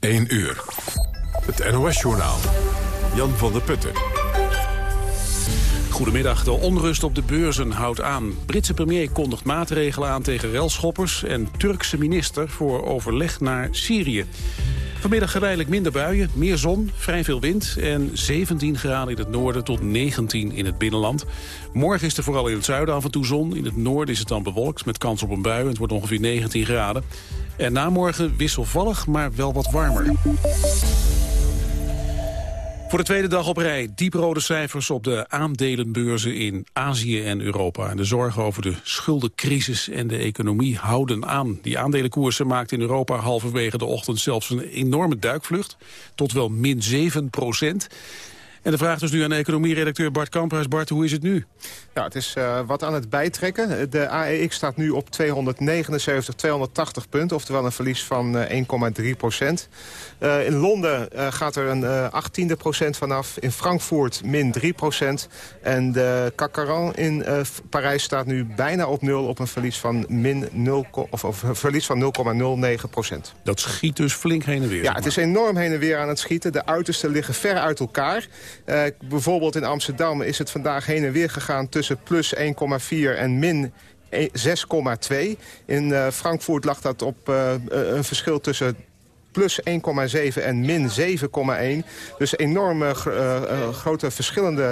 1 uur. Het NOS-journaal. Jan van der Putten. Goedemiddag. De onrust op de beurzen houdt aan. Britse premier kondigt maatregelen aan tegen relschoppers... en Turkse minister voor overleg naar Syrië. Vanmiddag geleidelijk minder buien, meer zon, vrij veel wind... en 17 graden in het noorden tot 19 in het binnenland. Morgen is er vooral in het zuiden af en toe zon. In het noorden is het dan bewolkt met kans op een bui. Het wordt ongeveer 19 graden. En na morgen wisselvallig, maar wel wat warmer. Voor de tweede dag op rij dieprode cijfers op de aandelenbeurzen in Azië en Europa. De zorgen over de schuldencrisis en de economie houden aan. Die aandelenkoersen maakten in Europa halverwege de ochtend zelfs een enorme duikvlucht. Tot wel min 7 procent. En de vraag dus nu aan economieredacteur Bart Kamphuis. Bart, hoe is het nu? Nou, het is uh, wat aan het bijtrekken. De AEX staat nu op 279, 280 punten, oftewel een verlies van uh, 1,3 procent. Uh, in Londen gaat er een achttiende procent vanaf. In Frankfurt min 3 procent. En de Cacaran in Parijs staat nu bijna op nul op een verlies van, min 0, of, verlies van 0,09 procent. Dat schiet dus flink heen en weer. Ja, het is enorm heen en weer aan het schieten. De uitersten liggen ver uit elkaar. Uh, bijvoorbeeld in Amsterdam is het vandaag heen en weer gegaan tussen plus 1,4 en min 6,2. In uh, Frankfurt lag dat op uh, een verschil tussen plus 1,7 en min 7,1. Dus enorme grote verschillende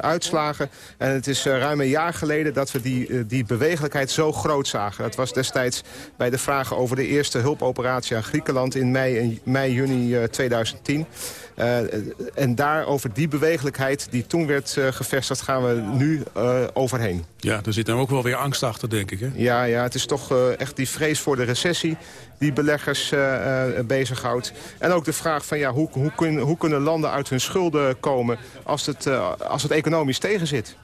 uitslagen. En het is ruim een jaar geleden dat we die, die bewegelijkheid zo groot zagen. Dat was destijds bij de vragen over de eerste hulpoperatie aan Griekenland... in mei, mei juni 2010. Uh, en daar over die bewegelijkheid die toen werd uh, gevestigd gaan we nu uh, overheen. Ja, er zit nou ook wel weer angst achter, denk ik. Hè? Ja, ja, het is toch echt die vrees voor de recessie die beleggers bezighoudt. En ook de vraag van ja, hoe, hoe, kun, hoe kunnen landen uit hun schulden komen als het, als het economisch tegenzit.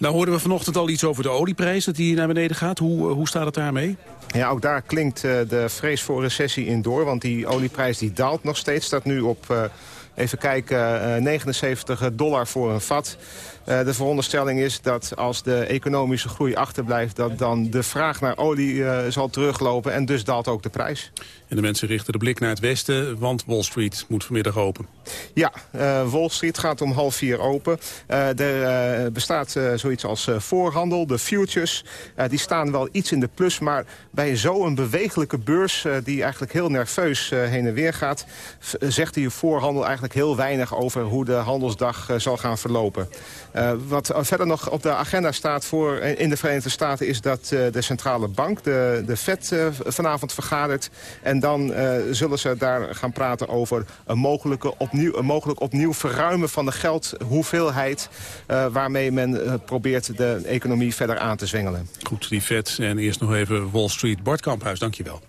Nou hoorden we vanochtend al iets over de olieprijs, dat die naar beneden gaat. Hoe, hoe staat het daarmee? Ja, ook daar klinkt uh, de vrees voor recessie in door. Want die olieprijs die daalt nog steeds. Staat nu op, uh, even kijken, uh, 79 dollar voor een vat. Uh, de veronderstelling is dat als de economische groei achterblijft... dat dan de vraag naar olie uh, zal teruglopen en dus daalt ook de prijs. En de mensen richten de blik naar het westen, want Wall Street moet vanmiddag open. Ja, uh, Wall Street gaat om half vier open. er bestaat zoiets als voorhandel, de futures. die staan wel iets in de plus, maar bij zo'n bewegelijke beurs... die eigenlijk heel nerveus heen en weer gaat... zegt die voorhandel eigenlijk heel weinig over hoe de handelsdag zal gaan verlopen. Uh, wat verder nog op de agenda staat voor in de Verenigde Staten... is dat de centrale bank, de, de Fed, vanavond vergadert. En dan zullen ze daar gaan praten over een, mogelijke opnieuw, een mogelijk opnieuw verruimen van de geldhoeveelheid... waarmee men probeert de economie verder aan te zwengelen. Goed, die Fed en eerst nog even Wall Street. Bart Kamphuis, dankjewel.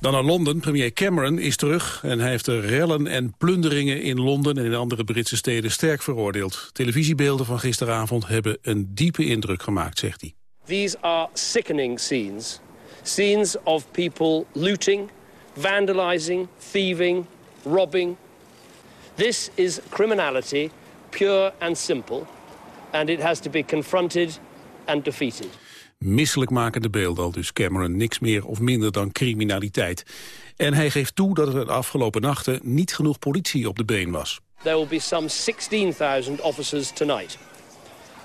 Dan naar Londen. Premier Cameron is terug en hij heeft de rellen en plunderingen in Londen en in andere Britse steden sterk veroordeeld. Televisiebeelden van gisteravond hebben een diepe indruk gemaakt, zegt hij. These are sickening scenes. Scenes of people looting, vandalizing, thieving, robbing. This is criminality, pure and simple, and it has to be confronted and defeated. Misselijkmakende beelden al dus Cameron. Niks meer of minder dan criminaliteit. En hij geeft toe dat er de afgelopen nachten niet genoeg politie op de been was. There will be some 16,000 officers tonight.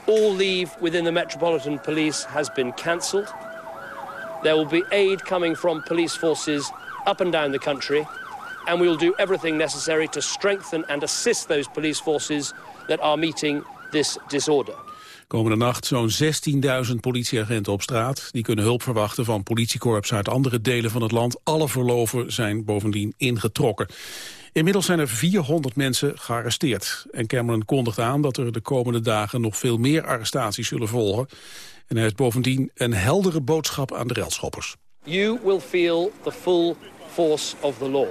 All leave within the Metropolitan Police has been cancelled. There will be aid coming from police forces up and down the country. And we will do everything necessary to strengthen and assist those police forces that are meeting this disorder. Komende nacht zo'n 16.000 politieagenten op straat. Die kunnen hulp verwachten van politiekorps uit andere delen van het land. Alle verloven zijn bovendien ingetrokken. Inmiddels zijn er 400 mensen gearresteerd. En Cameron kondigt aan dat er de komende dagen nog veel meer arrestaties zullen volgen. En hij heeft bovendien een heldere boodschap aan de relschoppers. You will feel the full force of the law.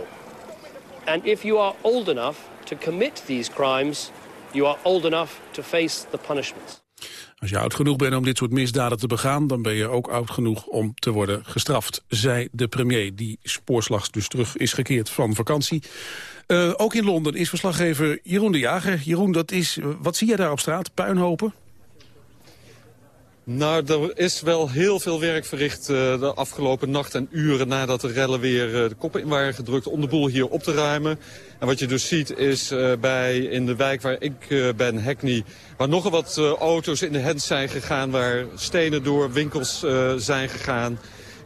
And if you are old enough to commit these crimes, you are old enough to face the punishments. Als je oud genoeg bent om dit soort misdaden te begaan... dan ben je ook oud genoeg om te worden gestraft, zei de premier... die spoorslags dus terug is gekeerd van vakantie. Uh, ook in Londen is verslaggever Jeroen de Jager. Jeroen, dat is, wat zie jij daar op straat? Puinhopen? Nou, er is wel heel veel werk verricht uh, de afgelopen nacht en uren nadat de rellen weer uh, de koppen in waren gedrukt om de boel hier op te ruimen. En wat je dus ziet is uh, bij in de wijk waar ik ben, Hackney, waar nogal wat auto's in de hand zijn gegaan, waar stenen door winkels zijn gegaan.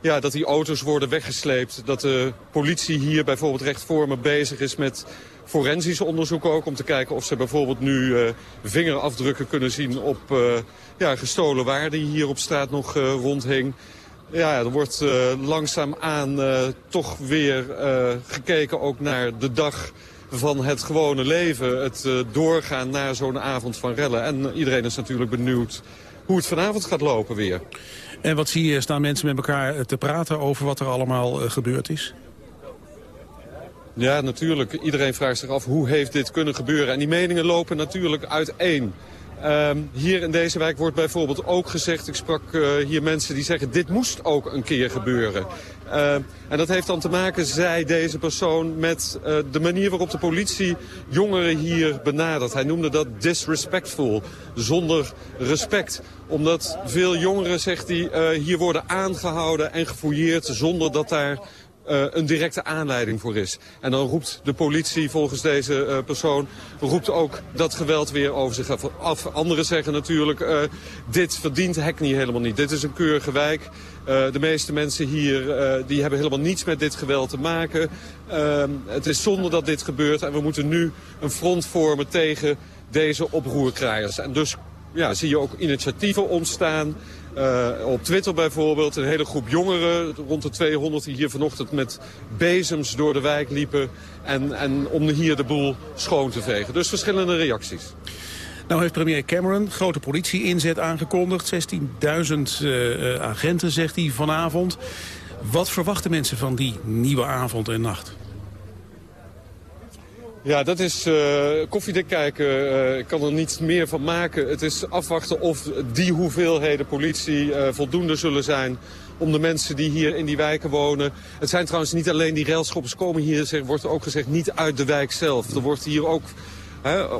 Ja, dat die auto's worden weggesleept. Dat de politie hier bijvoorbeeld recht voor me bezig is met forensisch onderzoek ook. Om te kijken of ze bijvoorbeeld nu vingerafdrukken kunnen zien op ja, gestolen waar die hier op straat nog uh, rondhing. Ja, er wordt langzaamaan toch weer gekeken ook naar de dag van het gewone leven. Het doorgaan naar zo'n avond van rellen. En iedereen is natuurlijk benieuwd hoe het vanavond gaat lopen weer. En wat zie je, staan mensen met elkaar te praten over wat er allemaal gebeurd is? Ja, natuurlijk. Iedereen vraagt zich af hoe heeft dit kunnen gebeuren. En die meningen lopen natuurlijk uiteen. Um, hier in deze wijk wordt bijvoorbeeld ook gezegd... ik sprak uh, hier mensen die zeggen dit moest ook een keer gebeuren. Uh, en dat heeft dan te maken, zei deze persoon... met uh, de manier waarop de politie jongeren hier benadert. Hij noemde dat disrespectful, zonder respect. Omdat veel jongeren, zegt hij, hier worden aangehouden en gefouilleerd... zonder dat daar uh, een directe aanleiding voor is. En dan roept de politie volgens deze uh, persoon roept ook dat geweld weer over zich af. Anderen zeggen natuurlijk, uh, dit verdient Hackney helemaal niet. Dit is een keurige wijk. de meeste mensen hier die hebben helemaal niets met dit geweld te maken. Ehm, het is zonde dat dit gebeurt en we moeten nu een front vormen tegen deze oproerkraaiers. En dus ja, zie je ook initiatieven ontstaan. Uh, op Twitter bijvoorbeeld een hele groep jongeren, rond de 200 die hier vanochtend met bezems door de wijk liepen. En, en om hier de boel schoon te vegen. Dus verschillende reacties. Nou heeft premier Cameron grote politie-inzet aangekondigd. 16.000 uh, agenten, zegt hij vanavond. Wat verwachten mensen van die nieuwe avond en nacht? Ja, dat is uh, koffiedik kijken. Uh, ik kan er niets meer van maken. Het is afwachten of die hoeveelheden politie uh, voldoende zullen zijn om de mensen die hier in die wijken wonen. Het zijn trouwens niet alleen die railschoppers komen hier, wordt ook gezegd, niet uit de wijk zelf. Er wordt hier ook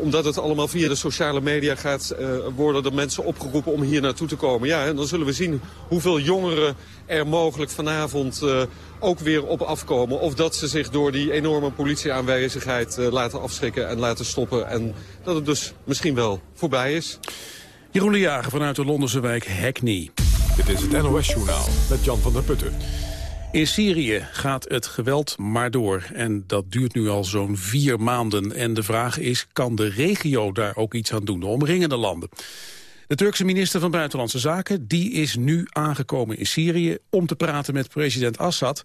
omdat het allemaal via de sociale media gaat, uh, worden de mensen opgeroepen om hier naartoe te komen. Ja, en dan zullen we zien hoeveel jongeren er mogelijk vanavond uh, ook weer op afkomen. Of dat ze zich door die enorme politieaanwezigheid uh, laten afschrikken en laten stoppen. En dat het dus misschien wel voorbij is. Jeroen de Jager vanuit de Londense wijk Hackney. Dit is het NOS Journaal met Jan van der Putten. In Syrië gaat het geweld maar door. En dat duurt nu al zo'n vier maanden. En de vraag is, kan de regio daar ook iets aan doen? De omringende landen. De Turkse minister van Buitenlandse Zaken die is nu aangekomen in Syrië... om te praten met president Assad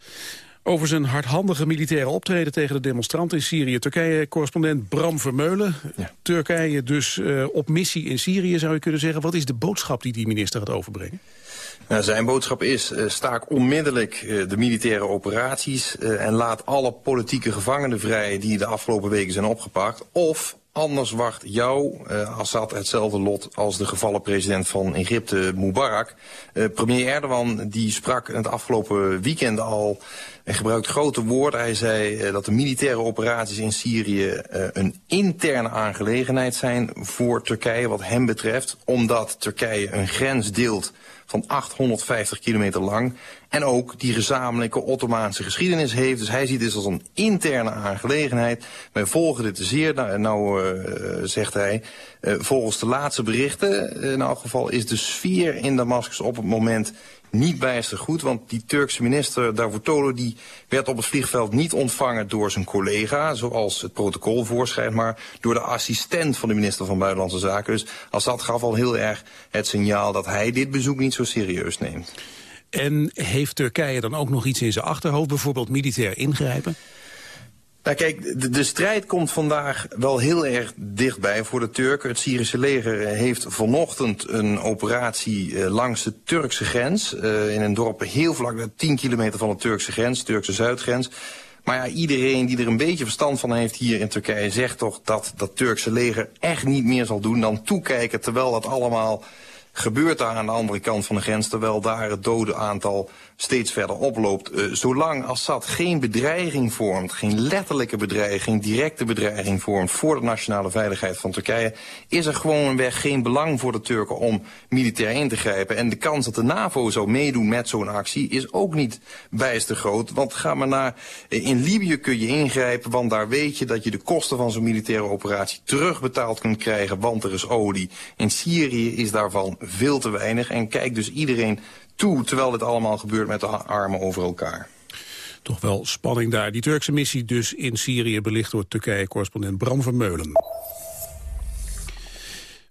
over zijn hardhandige militaire optreden tegen de demonstranten in Syrië. Turkije-correspondent Bram Vermeulen. Turkije dus uh, op missie in Syrië, zou je kunnen zeggen. Wat is de boodschap die die minister gaat overbrengen? Nou, zijn boodschap is, uh, staak onmiddellijk uh, de militaire operaties... Uh, en laat alle politieke gevangenen vrij die de afgelopen weken zijn opgepakt. Of anders wacht jou, Assad, hetzelfde lot als de gevallen president van Egypte, Mubarak. premier Erdogan die sprak het afgelopen weekend al en gebruikt grote woorden. Hij zei dat de militaire operaties in Syrië een interne aangelegenheid zijn voor Turkije wat hem betreft. Omdat Turkije een grens deelt van 850 kilometer lang. En ook die gezamenlijke Ottomaanse geschiedenis heeft. Dus hij ziet dit als een interne aangelegenheid. Wij volgen dit zeer, nou, nou uh, zegt hij, uh, volgens de laatste berichten... in elk geval is de sfeer in Damascus op het moment niet bijster goed. Want die Turkse minister Davutoglu die werd op het vliegveld niet ontvangen door zijn collega, zoals het protocol voorschrijft, maar door de assistent van de minister van Buitenlandse Zaken. Dus Assad gaf al heel erg het signaal dat hij dit bezoek niet zo serieus neemt. En heeft Turkije dan ook nog iets in zijn achterhoofd, bijvoorbeeld militair ingrijpen? Nou kijk, de, strijd komt vandaag wel heel erg dichtbij voor de Turken. Het Syrische leger heeft vanochtend een operatie uh, langs de Turkse grens. Uh, in een dorp heel vlak, 10 kilometer van de Turkse grens, Turkse zuidgrens. Maar ja, iedereen die er een beetje verstand van heeft hier in Turkije... zegt toch dat dat Turkse leger echt niet meer zal doen dan toekijken... terwijl dat allemaal gebeurt daar aan de andere kant van de grens... terwijl daar het dodenaantal steeds verder oploopt. Uh, zolang Assad geen bedreiging vormt, geen letterlijke bedreiging, directe bedreiging vormt voor de nationale veiligheid van Turkije, is er gewoonweg geen belang voor de Turken om militair in te grijpen. En de kans dat de NAVO zou meedoen met zo'n actie is ook niet bijster groot. Want ga maar naar, uh, in Libië kun je ingrijpen, want daar weet je dat je de kosten van zo'n militaire operatie terugbetaald kunt krijgen, want er is olie. In Syrië is daarvan veel te weinig en kijkt dus iedereen toe... terwijl dit allemaal gebeurt met de armen over elkaar. Toch wel spanning daar. Die Turkse missie dus in Syrië belicht door Turkije-correspondent Bram Vermeulen.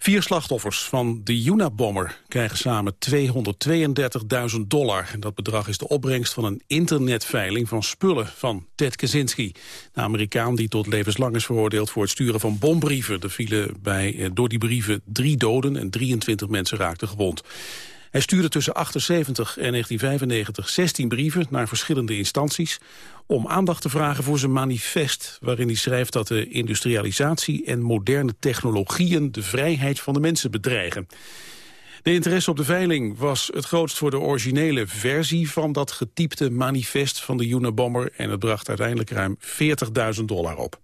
Vier slachtoffers van de Unabomber krijgen samen 232.000 dollar. En dat bedrag is de opbrengst van een internetveiling van spullen van Ted Kaczynski. De Amerikaan die tot levenslang is veroordeeld voor het sturen van bombrieven. Er vielen bij, eh, door die brieven drie doden en 23 mensen raakten gewond. Hij stuurde tussen 78 en 1995 16 brieven naar verschillende instanties om aandacht te vragen voor zijn manifest... waarin hij schrijft dat de industrialisatie en moderne technologieën... de vrijheid van de mensen bedreigen. De interesse op de veiling was het grootst voor de originele versie... van dat getypte manifest van de Unabomber... en het bracht uiteindelijk ruim 40.000 dollar op.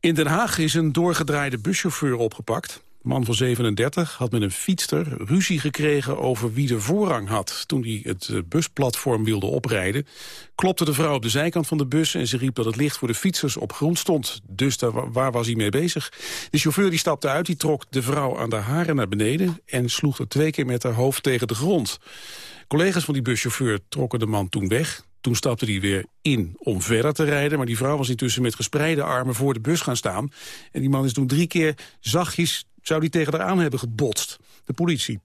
In Den Haag is een doorgedraaide buschauffeur opgepakt man van 37 had met een fietster ruzie gekregen over wie de voorrang had. Toen hij het eh, busplatform wilde oprijden, klopte de vrouw op de zijkant van de bus... en ze riep dat het licht voor de fietsers op grond stond. Dus daar, waar was hij mee bezig? De chauffeur die stapte uit, die trok de vrouw aan de haren naar beneden... en sloeg er twee keer met haar hoofd tegen de grond. Collega's van die buschauffeur trokken de man toen weg. Toen stapte hij weer in om verder te rijden. Maar die vrouw was intussen met gespreide armen voor de bus gaan staan. En die man is toen drie keer zachtjes zou die tegen haar aan hebben gebotst. De politie.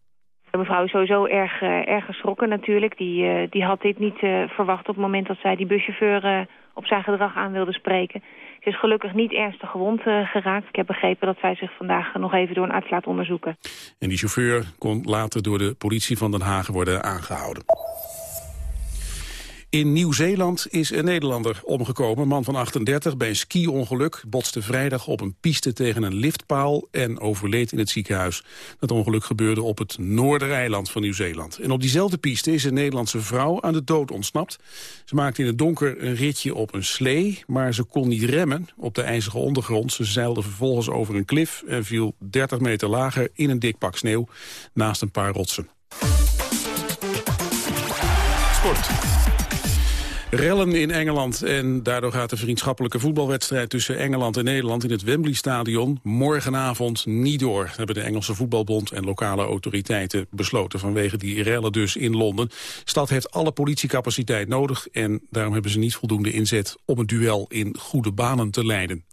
De mevrouw is sowieso erg, uh, erg geschrokken natuurlijk. Die, uh, die had dit niet uh, verwacht op het moment dat zij die buschauffeur op zijn gedrag aan wilde spreken. Ze is gelukkig niet ernstig gewond geraakt. Ik heb begrepen dat zij zich vandaag nog even door een arts laat onderzoeken. En die chauffeur kon later door de politie van Den Haag worden aangehouden. In Nieuw-Zeeland is een Nederlander omgekomen. Man van 38 bij een ski-ongeluk botste vrijdag op een piste tegen een liftpaal en overleed in het ziekenhuis. Dat ongeluk gebeurde op het Noordereiland van Nieuw-Zeeland. En op diezelfde piste is een Nederlandse vrouw aan de dood ontsnapt. Ze maakte in het donker een ritje op een slee, maar ze kon niet remmen op de ijzige ondergrond. Ze zeilde vervolgens over een klif en viel 30 meter lager in een dik pak sneeuw naast een paar rotsen. Sport. Rellen in Engeland en daardoor gaat de vriendschappelijke voetbalwedstrijd tussen Engeland en Nederland in het Wembley Stadion morgenavond niet door. Dat hebben de Engelse voetbalbond en lokale autoriteiten besloten vanwege die rellen dus in Londen. De stad heeft alle politiecapaciteit nodig en daarom hebben ze niet voldoende inzet om het duel in goede banen te leiden.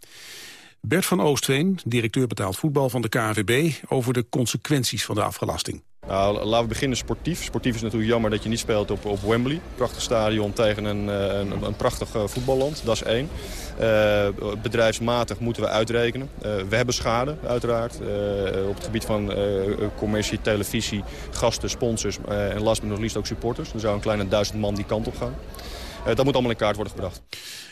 Bert van Oostveen, directeur betaald voetbal van de KNVB, over de consequenties van de afgelasting. Nou, laten we beginnen sportief. Sportief is natuurlijk jammer dat je niet speelt op, op Wembley. Prachtig stadion tegen een, eh, een, een prachtig eh, voetballand, dat is één. Uh, bedrijfsmatig moeten we uitrekenen. We hebben schade, uiteraard. Op het gebied van commercie, televisie, gasten, sponsors en last but not least ook supporters. Er zou een kleine duizend man die kant op gaan. Dat moet allemaal in kaart worden gebracht.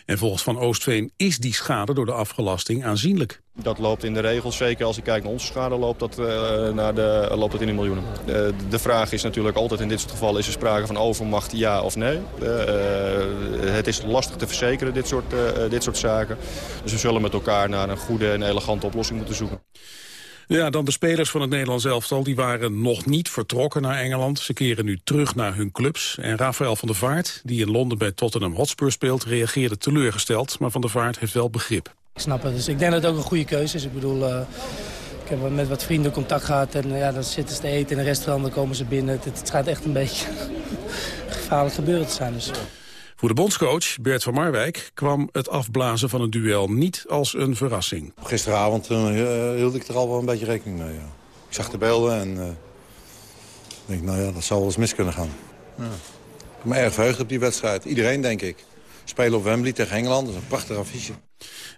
En volgens Van Oostveen is die schade door de afgelasting aanzienlijk. Dat loopt in de regels, zeker als ik kijk naar onze schade, loopt dat, uh, naar de, loopt dat in de miljoenen. Uh, de vraag is natuurlijk altijd in dit soort gevallen, is er sprake van overmacht, ja of nee? Uh, het is lastig te verzekeren, dit soort, dit soort zaken. Dus we zullen met elkaar naar een goede en elegante oplossing moeten zoeken. Ja, dan de spelers van het Nederlands elftal. Die waren nog niet vertrokken naar Engeland. Ze keren nu terug naar hun clubs. En Rafael van der Vaart, die in Londen bij Tottenham Hotspur speelt... reageerde teleurgesteld, maar van der Vaart heeft wel begrip. Ik snap het. Dus ik denk dat het ook een goede keuze is. Ik bedoel, uh, ik heb met wat vrienden contact gehad. En uh, ja, dan zitten ze te eten in een restaurant, dan komen ze binnen. Het, het gaat echt een beetje gevaarlijk gebeuren te zijn. Dus. Voor de bondscoach Bert van Marwijk kwam het afblazen van een duel niet als een verrassing. Gisteravond uh, hield ik er al wel een beetje rekening mee. Ja. Ik zag de beelden en uh, denk, nou ja, dat zou wel eens mis kunnen gaan. Ja. Ik ben erg verheugd op die wedstrijd. Iedereen, denk ik. Spelen op Wembley tegen Engeland, dat is een prachtig affiche.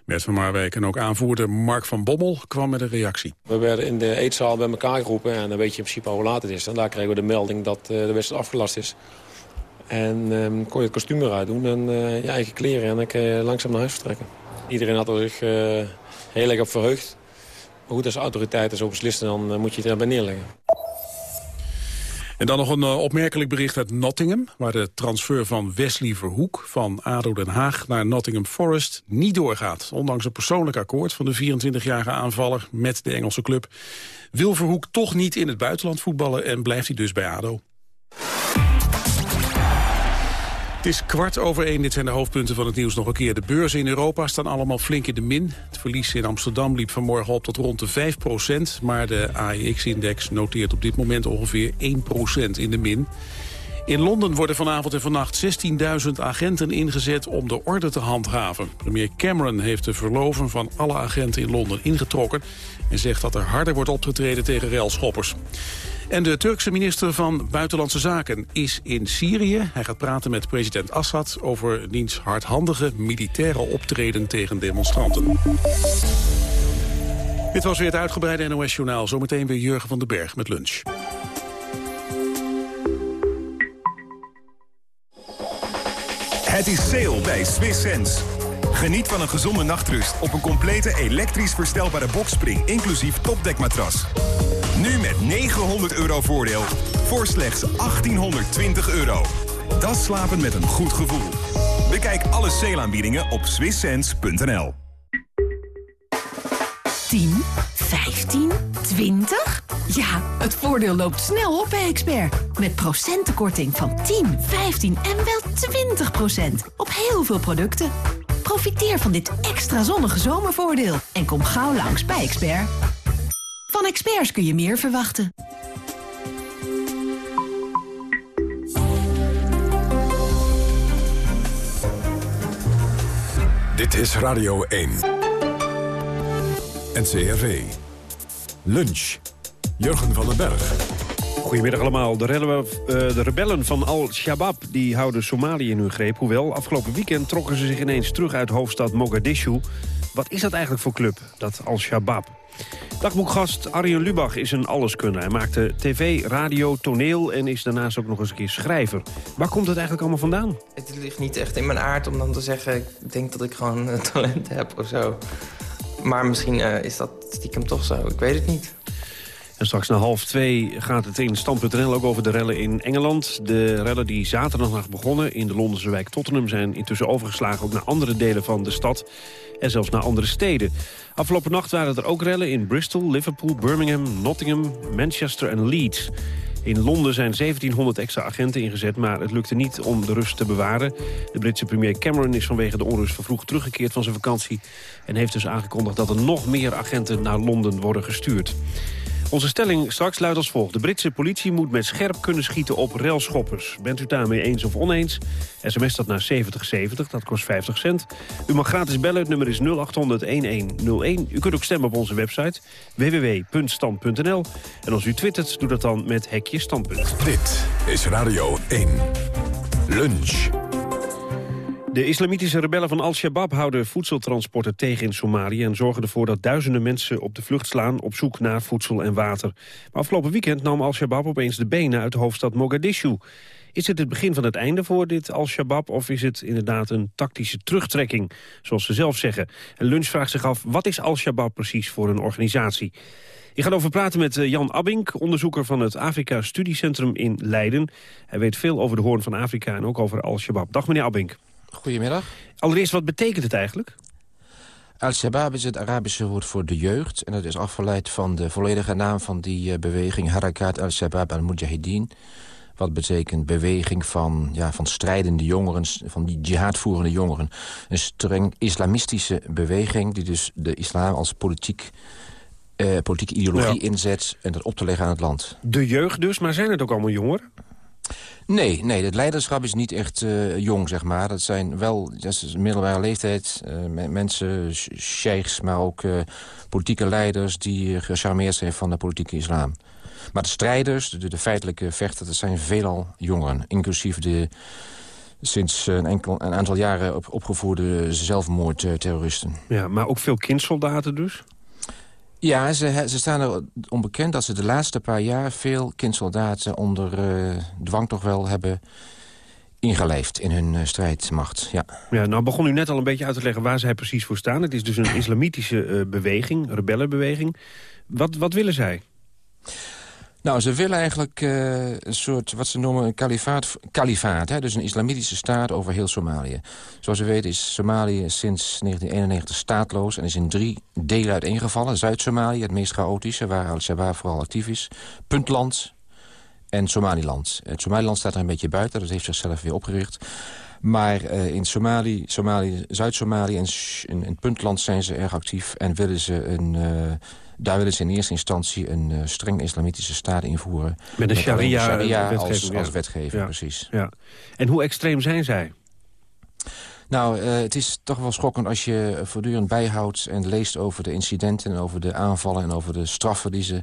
Bert van Marwijk en ook aanvoerder Mark van Bommel kwam met een reactie. We werden in de eetzaal bij elkaar geroepen en dan weet je in principe al hoe laat het is. En daar kregen we de melding dat de wedstrijd afgelast is. En um, kon je het kostuum eruit doen en uh, je eigen kleren en kun je langzaam naar huis vertrekken. Iedereen had er zich uh, heel erg op verheugd. Maar goed, als autoriteiten zo beslissen, dan uh, moet je het erbij neerleggen. En dan nog een opmerkelijk bericht uit Nottingham... waar de transfer van Wesley Verhoek van ADO Den Haag naar Nottingham Forest niet doorgaat. Ondanks een persoonlijk akkoord van de 24-jarige aanvaller met de Engelse club... wil Verhoek toch niet in het buitenland voetballen en blijft hij dus bij ADO. Het is kwart over één. Dit zijn de hoofdpunten van het nieuws nog een keer. De beurzen in Europa staan allemaal flink in de min. Het verlies in Amsterdam liep vanmorgen op tot rond de 5% Maar de AEX-index noteert op dit moment ongeveer 1% in de min. In Londen worden vanavond en vannacht 16.000 agenten ingezet om de orde te handhaven. Premier Cameron heeft de verloven van alle agenten in Londen ingetrokken... en zegt dat er harder wordt opgetreden tegen railschoppers. En de Turkse minister van Buitenlandse Zaken is in Syrië. Hij gaat praten met president Assad over diens hardhandige militaire optreden tegen demonstranten. Dit was weer het uitgebreide NOS-journaal. Zometeen weer Jurgen van den Berg met lunch. Het is sale bij Swiss Sense. Geniet van een gezonde nachtrust op een complete elektrisch verstelbare bokspring... inclusief topdekmatras. Nu met 900 euro voordeel voor slechts 1820 euro. Dat slapen met een goed gevoel. Bekijk alle sale op swisssense.nl. 10, 15, 20? Ja, het voordeel loopt snel op bij Expert. Met procentenkorting van 10, 15 en wel 20 procent. Op heel veel producten. Profiteer van dit extra zonnige zomervoordeel. En kom gauw langs bij Expert. Van experts kun je meer verwachten. Dit is Radio 1. NCRV. Lunch. Jurgen van den Berg. Goedemiddag allemaal. De, rellen, uh, de rebellen van Al-Shabaab die houden Somalië in hun greep. Hoewel, afgelopen weekend trokken ze zich ineens terug uit hoofdstad Mogadishu. Wat is dat eigenlijk voor club, dat Al-Shabaab? Dagboekgast Arjen Lubach is een alleskunner. Hij maakte tv, radio, toneel en is daarnaast ook nog eens een keer schrijver. Waar komt het eigenlijk allemaal vandaan? Het ligt niet echt in mijn aard om dan te zeggen... ik denk dat ik gewoon talent heb of zo. Maar misschien uh, is dat stiekem toch zo. Ik weet het niet. En straks na half twee gaat het in Stand.nl ook over de rellen in Engeland. De rellen die zaterdag begonnen in de Londense wijk Tottenham... zijn intussen overgeslagen ook naar andere delen van de stad en zelfs naar andere steden. Afgelopen nacht waren er ook rellen in Bristol, Liverpool, Birmingham, Nottingham, Manchester en Leeds. In Londen zijn 1700 extra agenten ingezet, maar het lukte niet om de rust te bewaren. De Britse premier Cameron is vanwege de onrust vervroegd teruggekeerd van zijn vakantie... en heeft dus aangekondigd dat er nog meer agenten naar Londen worden gestuurd. Onze stelling straks luidt als volgt. De Britse politie moet met scherp kunnen schieten op railschoppers. Bent u daarmee eens of oneens? SMS dat naar 7070, dat kost 50 cent. U mag gratis bellen, het nummer is 0800-1101. U kunt ook stemmen op onze website www.stand.nl. En als u twittert, doe dat dan met hekje standpunt. Dit is Radio 1. Lunch. De islamitische rebellen van Al-Shabaab houden voedseltransporten tegen in Somalië... en zorgen ervoor dat duizenden mensen op de vlucht slaan op zoek naar voedsel en water. Maar afgelopen weekend nam Al-Shabaab opeens de benen uit de hoofdstad Mogadishu. Is het het begin van het einde voor dit Al-Shabaab... of is het inderdaad een tactische terugtrekking, zoals ze zelf zeggen? En Lunch vraagt zich af, wat is Al-Shabaab precies voor een organisatie? Ik ga over praten met eh, Jan Abink, onderzoeker van het Afrika Studiecentrum in Leiden. Hij weet veel over de Hoorn van Afrika en ook over Al-Shabaab. Dag meneer Abink. Goedemiddag. Allereerst, wat betekent het eigenlijk? Al-Shabaab is het Arabische woord voor de jeugd. En dat is afgeleid van de volledige naam van die uh, beweging... Harakat al-Shabaab al-Mujahideen. Wat betekent beweging van, ja, van strijdende jongeren, van die jihadvoerende jongeren. Een streng islamistische beweging die dus de islam als politiek, uh, politieke ideologie inzet... en dat op te leggen aan het land. De jeugd dus, maar zijn het ook allemaal jongeren? Nee, nee, het leiderschap is niet echt uh, jong, zeg maar. Dat zijn wel middelbare leeftijd. Uh, mensen, sheikhs, maar ook uh, politieke leiders... die gecharmeerd zijn van de politieke islam. Maar de strijders, de, feitelijke vechters... dat zijn veelal jongeren. Inclusief de sinds een, enkel, een aantal jaren op, opgevoerde zelfmoordterroristen. Ja, maar ook veel kindsoldaten dus? Ja, ze, ze staan er onbekend dat ze de laatste paar jaar... veel kindsoldaten onder uh, dwang toch wel hebben ingeleefd in hun uh, strijdmacht. Ja. ja, nou begon u net al een beetje uit te leggen waar zij precies voor staan. Het is dus een islamitische uh, beweging, rebellenbeweging. Wat, wat willen zij? Nou, ze willen eigenlijk uh, een soort, wat ze noemen, een kalifaat. kalifaat hè? Dus een islamitische staat over heel Somalië. Zoals we weten is Somalië sinds 1991 staatloos... en is in drie delen uiteengevallen. Zuid-Somalië, het meest chaotische, waar Al-Shabaab vooral actief is. Puntland en Somaliland. Het Somaliland staat er een beetje buiten, dat heeft zichzelf weer opgericht. Maar uh, in Somalië, Somalië Zuid-Somalië en, in, Puntland zijn ze erg actief... en willen ze een... Uh, daar willen ze in eerste instantie een uh, streng islamitische staat invoeren. Met een sharia, sharia als, als wetgever, precies. Ja. En hoe extreem zijn zij? Nou, uh, het is toch wel schokkend als je voortdurend bijhoudt... en leest over de incidenten en over de aanvallen... en over de straffen die ze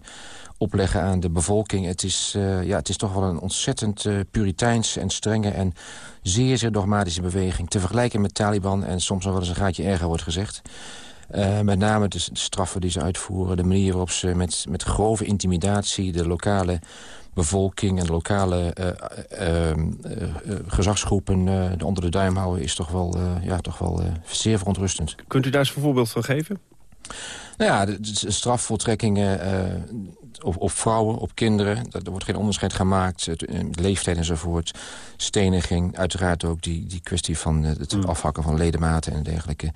opleggen aan de bevolking. Het is, uh, ja, het is toch wel een ontzettend uh, puriteins en strenge... en zeer, zeer dogmatische beweging. Te vergelijken met Taliban en soms nog wel eens een gaatje erger wordt gezegd. Uh, met name de straffen die ze uitvoeren, de manier waarop ze met, met grove intimidatie... de lokale bevolking en de lokale uh, uh, gezagsgroepen onder de duim houden... is toch wel, ja, toch wel zeer verontrustend. Kunt u daar eens een voorbeeld van geven? Nou ja, de, de strafvoltrekkingen op, op, vrouwen, op kinderen. Er wordt geen onderscheid gemaakt. Het, leeftijd enzovoort. Steniging, uiteraard ook die, die kwestie van het mm. afhakken van ledematen en dergelijke.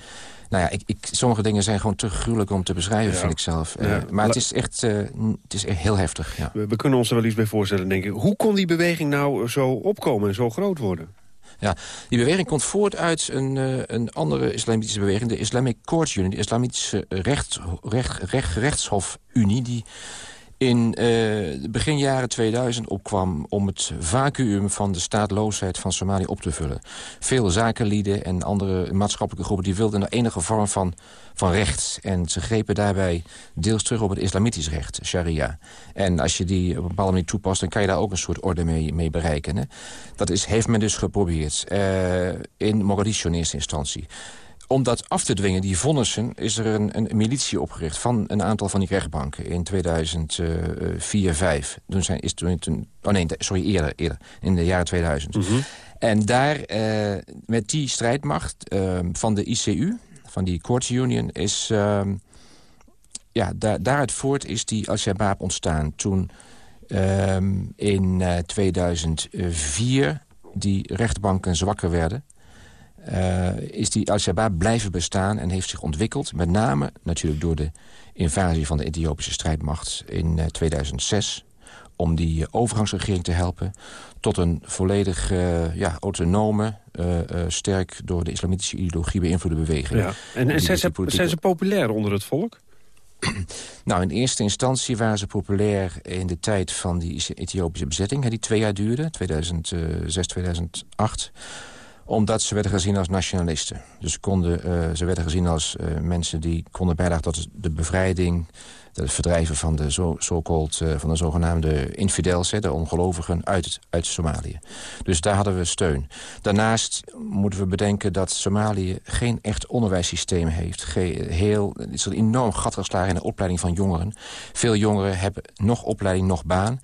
Nou ja, ik, ik, sommige dingen zijn gewoon te gruwelijk om te beschrijven, vind ik zelf. Uh, maar het is, echt, uh, het is heel heftig, ja. We, we, kunnen ons er wel iets bij voorstellen, denk ik. Hoe kon die beweging nou zo opkomen en zo groot worden? Ja, die beweging komt voort uit een, uh, een andere islamitische beweging... de Islamic Court Union, de Islamitische recht, recht, recht, Rechtshof-Unie... die in uh, begin jaren 2000 opkwam om het vacuüm van de staatloosheid van Somalië op te vullen. Veel zakenlieden en andere maatschappelijke groepen die wilden een enige vorm van, van recht. En ze grepen daarbij deels terug op het islamitisch recht, sharia. En als je die op een bepaalde manier toepast, dan kan je daar ook een soort orde mee, mee bereiken. Dat is, heeft men dus geprobeerd. Uh, in Mogadishu in eerste instantie om dat af te dwingen, die vonnissen, is er een, een militie opgericht... van een aantal van die rechtbanken in 2004, 5. Toen zijn, is toen, toen, oh nee, sorry, eerder, eerder in de jaren 2000. Mhm. En daar, uh, met die strijdmacht uh, van de ICU, van die Courts Union... is, uh, ja, daar, daaruit voort is die Al-Shabaab ontstaan. Toen ehm, in 2004 eh, die rechtbanken zwakker werden... Uh, is die Al-Shabaab blijven bestaan en heeft zich ontwikkeld. Met name natuurlijk door de invasie van de Ethiopische strijdmacht in uh, 2006 om die uh, overgangsregering te helpen tot een volledig uh, ja, autonome, sterk door de islamitische ideologie beïnvloede beweging. Ja. En, en zijn, ze, zijn ze populair onder het volk? nou, in eerste instantie waren ze populair in de tijd van die Ethiopische bezetting... die twee jaar duurde, 2006, 2008 omdat ze werden gezien als nationalisten. Dus konden, uh, ze werden gezien als uh, mensen die konden bijdragen tot de bevrijding... het verdrijven van de, zo, uh, van de zogenaamde infidels, de ongelovigen, uit, uit Somalië. Dus daar hadden we steun. Daarnaast moeten we bedenken dat Somalië geen echt onderwijssysteem heeft. Ge heel, het is een enorm gat geslagen in de opleiding van jongeren. Veel jongeren hebben nog opleiding, nog baan...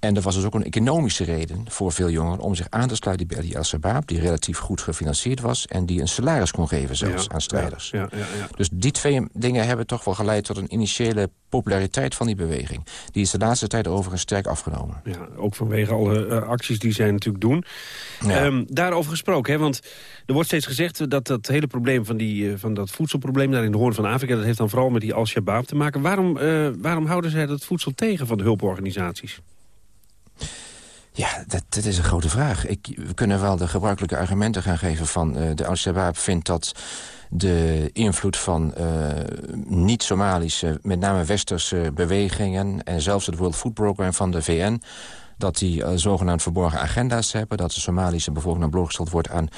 En er was dus ook een economische reden voor veel jongeren... om zich aan te sluiten bij die Al-Shabaab... die relatief goed gefinancierd was... en die een salaris kon geven zelfs aan strijders. Ja, ja, dus die twee dingen hebben toch wel geleid... tot een initiële populariteit van die beweging. Die is de laatste tijd overigens sterk afgenomen. Ja, ook vanwege alle uh, acties die zij natuurlijk doen. Um, daarover gesproken, hè, want er wordt steeds gezegd... dat dat hele probleem van, die, uh, van dat voedselprobleem daar in de Hoorn van Afrika... dat heeft dan vooral met die Al-Shabaab te maken. Waarom, uh, waarom houden zij dat voedsel tegen van de hulporganisaties? Ja, dat, dat, is een grote vraag. Ik, we kunnen wel de gebruikelijke argumenten gaan geven van... Uh, de Al-Shabaab vindt dat de invloed van uh, niet-Somalische, met name westerse bewegingen... en zelfs het World Food Program van de VN... dat die uh, zogenaamd verborgen agenda's hebben... dat de Somalische bevolking aan blootgesteld wordt aan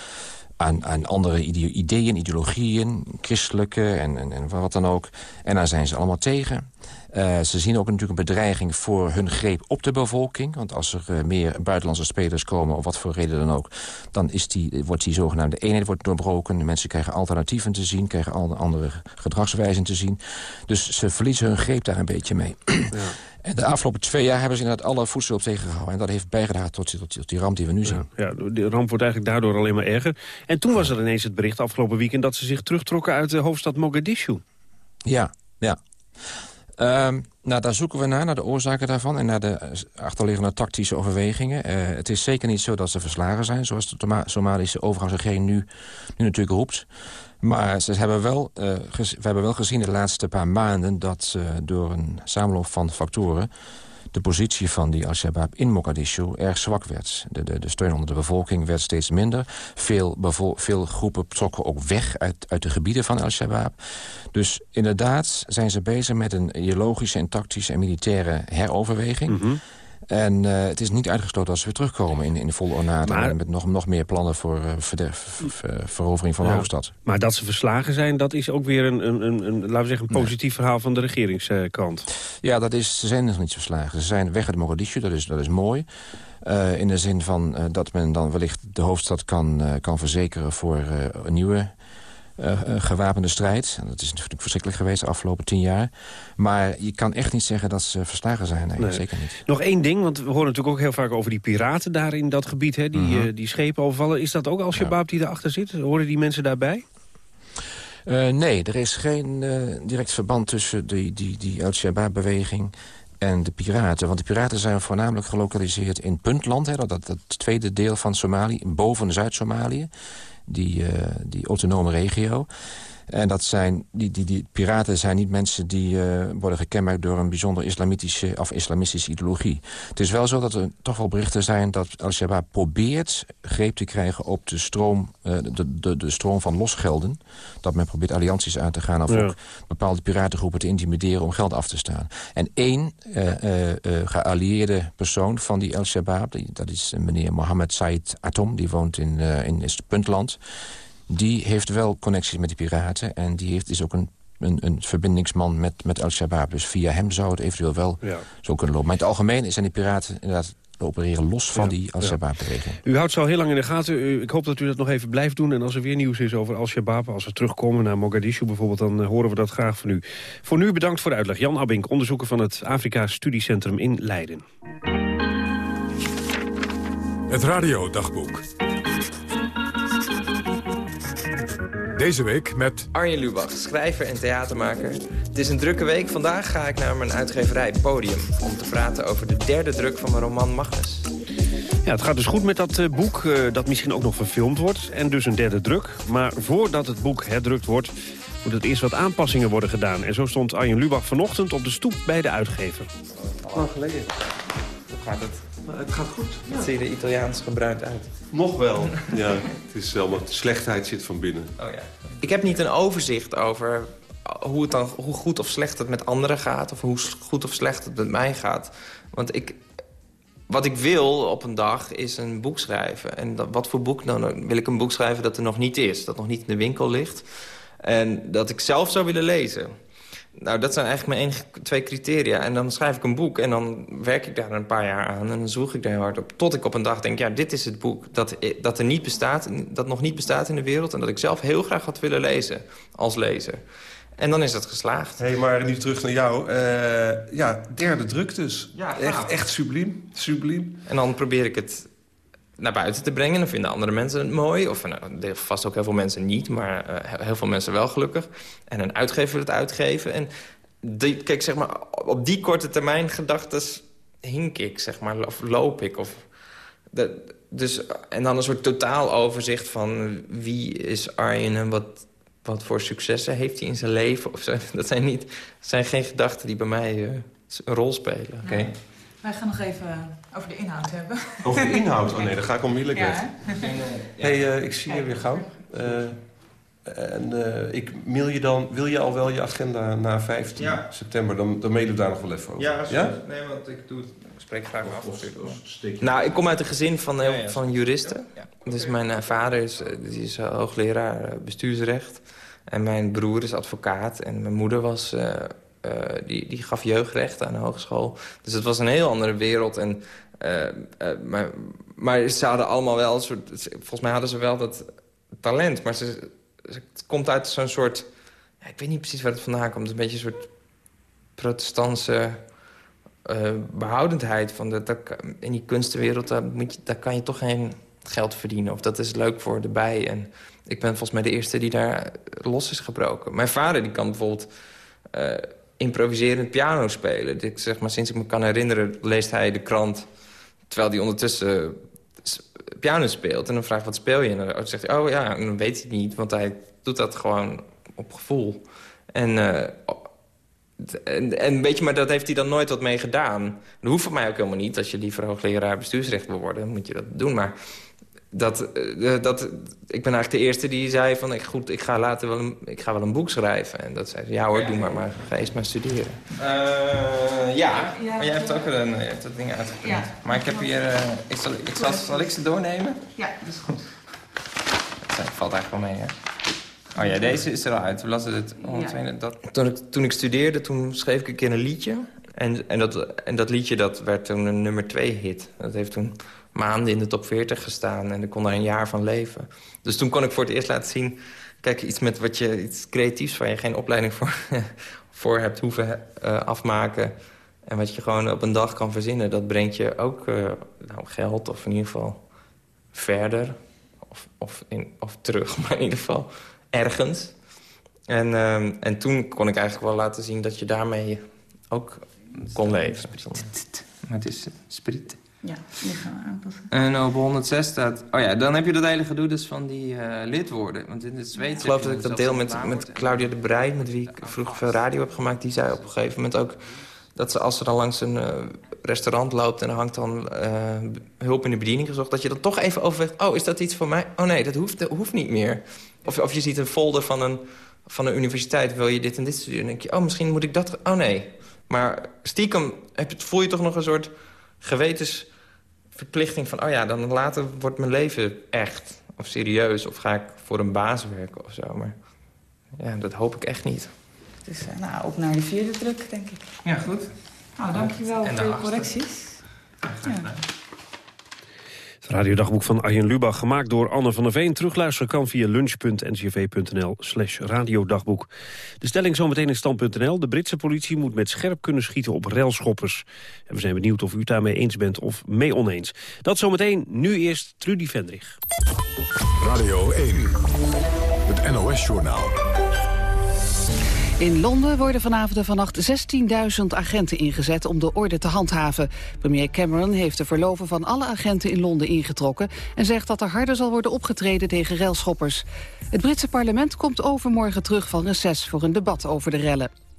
aan, aan andere ideeën, ideologieën, christelijke en, en, en, wat dan ook. En daar zijn ze allemaal tegen. Uh, ze zien ook natuurlijk een bedreiging voor hun greep op de bevolking. Want als er uh, meer buitenlandse spelers komen, of wat voor reden dan ook... dan is die, wordt die zogenaamde eenheid wordt doorbroken. De mensen krijgen alternatieven te zien, krijgen al andere gedragswijzen te zien. Dus ze verliezen hun greep daar een beetje mee. Ja. En de afgelopen twee jaar hebben ze inderdaad alle voedsel op tegengehouden. En dat heeft bijgedragen tot, tot, tot, die ramp die we nu zien. Ja, de ramp wordt eigenlijk daardoor alleen maar erger. En toen was er ineens het bericht afgelopen weekend... dat ze zich terugtrokken uit de hoofdstad Mogadishu. Ja, ja. Um, nou, daar zoeken we naar, naar de oorzaken daarvan... en naar de achterliggende tactische overwegingen. Uh, het is zeker niet zo dat ze verslagen zijn... zoals de Somalische overgangsregering nu, nu natuurlijk roept. Maar ze hebben wel, uh, we hebben wel gezien de laatste paar maanden... dat uh, door een samenloop van factoren de positie van die Al-Shabaab in Mogadishu erg zwak werd. De, de, de, steun onder de bevolking werd steeds minder. Veel, veel groepen trokken ook weg uit, uit de gebieden van Al-Shabaab. Dus inderdaad zijn ze bezig met een ideologische en tactische en militaire heroverweging... -hmm. En uh, het is niet uitgesloten als we weer terugkomen in, in de volle ornate... Maar, met nog, nog meer plannen voor uh, verovering van de ja, hoofdstad. Maar dat ze verslagen zijn, dat is ook weer een, een, een, een laten we zeggen, een positief nee. verhaal van de regeringskant. Ja, dat is, ze zijn nog niet verslagen. Ze zijn weg uit Mogadishu, dat is, dat is mooi. Uh, in de zin van dat men dan wellicht de hoofdstad kan, kan verzekeren voor een nieuwe uh, gewapende strijd. Dat is natuurlijk verschrikkelijk geweest de afgelopen tien jaar. Maar je kan echt niet zeggen dat ze verslagen zijn. Nee, nee. zeker niet. Nog één ding, want we horen natuurlijk ook heel vaak over die piraten daar in dat gebied. Hè, die, mm -hmm. uh, die schepen overvallen. Is dat ook Al-Shabaab ja. die daarachter zit? Horen die mensen daarbij? Uh, nee, er is geen direct verband tussen die, die, die Al-Shabaab-beweging en de piraten. Want de piraten zijn voornamelijk gelokaliseerd in Puntland. Hè, dat, dat tweede deel van Somalië, boven Zuid-Somalië die, uh, die autonome regio. En dat zijn, die, die, die piraten zijn niet mensen die uh, worden gekenmerkt... door een bijzonder islamitische of islamistische ideologie. Het is wel zo dat er toch wel berichten zijn... dat Al-Shabaab probeert greep te krijgen op de stroom, uh, de, de, de stroom van losgelden. Dat men probeert allianties aan te gaan... of ja. ook bepaalde piratengroepen te intimideren om geld af te staan. En één uh, geallieerde persoon van die Al-Shabaab... dat is meneer Mohammed Said Atom, die woont in, in het Puntland die heeft wel connecties met de piraten. En die heeft, is ook een, een, een verbindingsman met, met Al-Shabaab. Dus via hem zou het eventueel wel ja. zo kunnen lopen. Maar in het algemeen zijn die piraten inderdaad opereren los van ja, die Al-Shabaab-beweging. U houdt zo heel lang in de gaten. Ik hoop dat u dat nog even blijft doen. En als er weer nieuws is over Al-Shabaab, als we terugkomen naar Mogadishu bijvoorbeeld... dan uh, horen we dat graag van u. Voor nu bedankt voor de uitleg. Jan Abink, onderzoeker van het Afrika Studiecentrum in Leiden. Het radiodagboek. Deze week met... Arjen Lubach, schrijver en theatermaker. Het is een drukke week. Vandaag ga ik naar mijn uitgeverij Podium... om te praten over de derde druk van mijn roman Magnus. Ja, het gaat dus goed met dat uh, boek uh, dat misschien ook nog verfilmd wordt. En dus een derde druk. Maar voordat het boek herdrukt wordt... moet het eerst wat aanpassingen worden gedaan. En zo stond Arjen Lubach vanochtend op de stoep bij de uitgever. Lang geleden. Hoe gaat het? Het gaat goed. Het ja. ziet er Italiaans gebruikt uit. Nog wel, ja. Het is allemaal, de slechtheid zit van binnen. Oh ja. Ik heb niet een overzicht over hoe, het dan, hoe goed of slecht het met anderen gaat... of hoe goed of slecht het met mij gaat. Want ik, wat ik wil op een dag is een boek schrijven. En dat, wat voor boek? Dan wil ik een boek schrijven dat er nog niet is. Dat nog niet in de winkel ligt. En dat ik zelf zou willen lezen. Nou, dat zijn eigenlijk mijn enige twee criteria. En dan schrijf ik een boek en dan werk ik daar een paar jaar aan... en dan zoek ik daar heel hard op. Tot ik op een dag denk, ja, dit is het boek dat, dat er niet bestaat... dat nog niet bestaat in de wereld... en dat ik zelf heel graag had willen lezen als lezer. En dan is het geslaagd. Hé, hey, maar nu terug naar jou. Uh, ja, derde druk dus. Ja, echt, echt subliem. subliem. En dan probeer ik het naar buiten te brengen. Dan vinden andere mensen het mooi. Of nou, vast ook heel veel mensen niet, maar uh, heel veel mensen wel gelukkig. En een uitgever wil het uitgeven. En die, kijk, zeg maar, op die korte termijn gedachten hink ik, zeg maar, of loop ik. Of, de, dus, en dan een soort totaal overzicht van wie is Arjen en wat, wat voor successen heeft hij in zijn leven. Of zo. Dat zijn, niet, dat zijn geen gedachten die bij mij uh, een rol spelen. Oké. Okay. Wij gaan nog even over de inhoud hebben. Over de inhoud? Oh nee, dan ga ik onmiddellijk ja, weg. Hé, hey, uh, ik zie je weer gauw. Uh, en uh, ik mail je dan, wil je al wel je agenda na 15 ja. september? Dan, dan mailen we daar nog wel even over. Ja, ja? nee, want ik doe het. Ik spreek graag af. Of, of nou, ik kom uit een gezin van, ja, van juristen. Dus mijn vader is, die is hoogleraar bestuursrecht. En mijn broer is advocaat. En mijn moeder was uh, die, die gaf jeugdrecht aan de hogeschool. Dus het was een heel andere wereld. En, uh, uh, maar, maar ze hadden allemaal wel een soort... Volgens mij hadden ze wel dat talent. Maar ze, het komt uit zo'n soort... Ik weet niet precies waar het vandaan komt. Een beetje een soort protestantse behoudendheid. Van dat, in die kunstenwereld daar, moet je, daar kan je toch geen geld verdienen. Of dat is leuk voor erbij. En ik ben volgens mij de eerste die daar los is gebroken. Mijn vader die kan bijvoorbeeld... improviserend piano spelen. Ik zeg maar, sinds ik me kan herinneren leest hij de krant... terwijl hij ondertussen piano speelt. En dan vraagt wat speel je? En dan zegt hij, oh ja, en dan weet hij niet. Want hij doet dat gewoon op gevoel. En, uh, en, en weet je, maar dat heeft hij dan nooit wat mee gedaan. Dat hoeft voor mij ook helemaal niet. Als je liever hoogleraar bestuursrecht wil worden, moet je dat doen. Maar dat, uh, dat, ik ben eigenlijk de eerste die zei van... Ik, goed, ik ga, later wel een, ik ga wel een boek schrijven. En dat zei ze, ja hoor, doe maar, maar ga eens maar studeren. Uh, ja, maar jij hebt ook een, je hebt dat ding uitgeprint. Ja. Maar ik heb hier... Uh, ik zal, ik zal, zal ik ze doornemen? Ja, dat is goed. Dat valt eigenlijk wel mee, hè? Oh ja, deze is er al uit. We lassen het. Oh, ja. dat, toen, ik, toen ik studeerde, toen schreef ik een keer een liedje. En, en, dat, en dat liedje dat werd toen een nummer 2 hit. Dat heeft toen maanden in de top 40 gestaan. En ik kon daar een jaar van leven. Dus toen kon ik voor het eerst laten zien... Kijk, iets met wat je iets creatiefs waar je geen opleiding voor, voor hebt hoeven uh, afmaken. En wat je gewoon op een dag kan verzinnen. Dat brengt je ook uh, nou, geld of in ieder geval verder. Of, of, in, of terug, maar in ieder geval ergens. En, uh, en toen kon ik eigenlijk wel laten zien dat je daarmee ook kon leven. Het is spriet. Ja, die gaan we aanpassen. En op 106 staat... Oh ja, dan heb je dat hele gedoe dus van die uh, lidwoorden. Want in het Zweeds... Ik geloof dat ik dat deel met, met Claudia de Breij... met wie ik vroeger veel radio heb gemaakt. Die zei op een gegeven moment ook... dat ze als ze dan langs een uh, restaurant loopt... en er hangt dan uh, hulp in de bediening gezocht... dat je dan toch even overweegt... oh, is dat iets voor mij? Oh nee, dat hoeft, dat hoeft niet meer. Of, of je ziet een folder van een, van een universiteit... wil je dit en dit studeren? Dan denk je, oh, misschien moet ik dat... Oh nee. Maar stiekem heb, voel je toch nog een soort gewetensverplichting van... oh ja, dan later wordt mijn leven echt of serieus... of ga ik voor een baas werken of zo. Maar ja, dat hoop ik echt niet. Dus uh, nou, op naar de vierde druk, denk ik. Ja, goed. Nou, dankjewel voor je correcties. Ja. Radiodagboek van Arjen Lubach, gemaakt door Anne van der Veen. Terugluisteren kan via lunch.ncv.nl slash radiodagboek. De stelling zometeen in stand.nl. De Britse politie moet met scherp kunnen schieten op railschoppers. En we zijn benieuwd of u daarmee eens bent of mee oneens. Dat zometeen, nu eerst Trudy Vendrich. Radio 1, het NOS-journaal. In Londen worden vanavond en vannacht 16.000 agenten ingezet om de orde te handhaven. Premier Cameron heeft de verloven van alle agenten in Londen ingetrokken... en zegt dat er harder zal worden opgetreden tegen relschoppers. Het Britse parlement komt overmorgen terug van reces voor een debat over de rellen.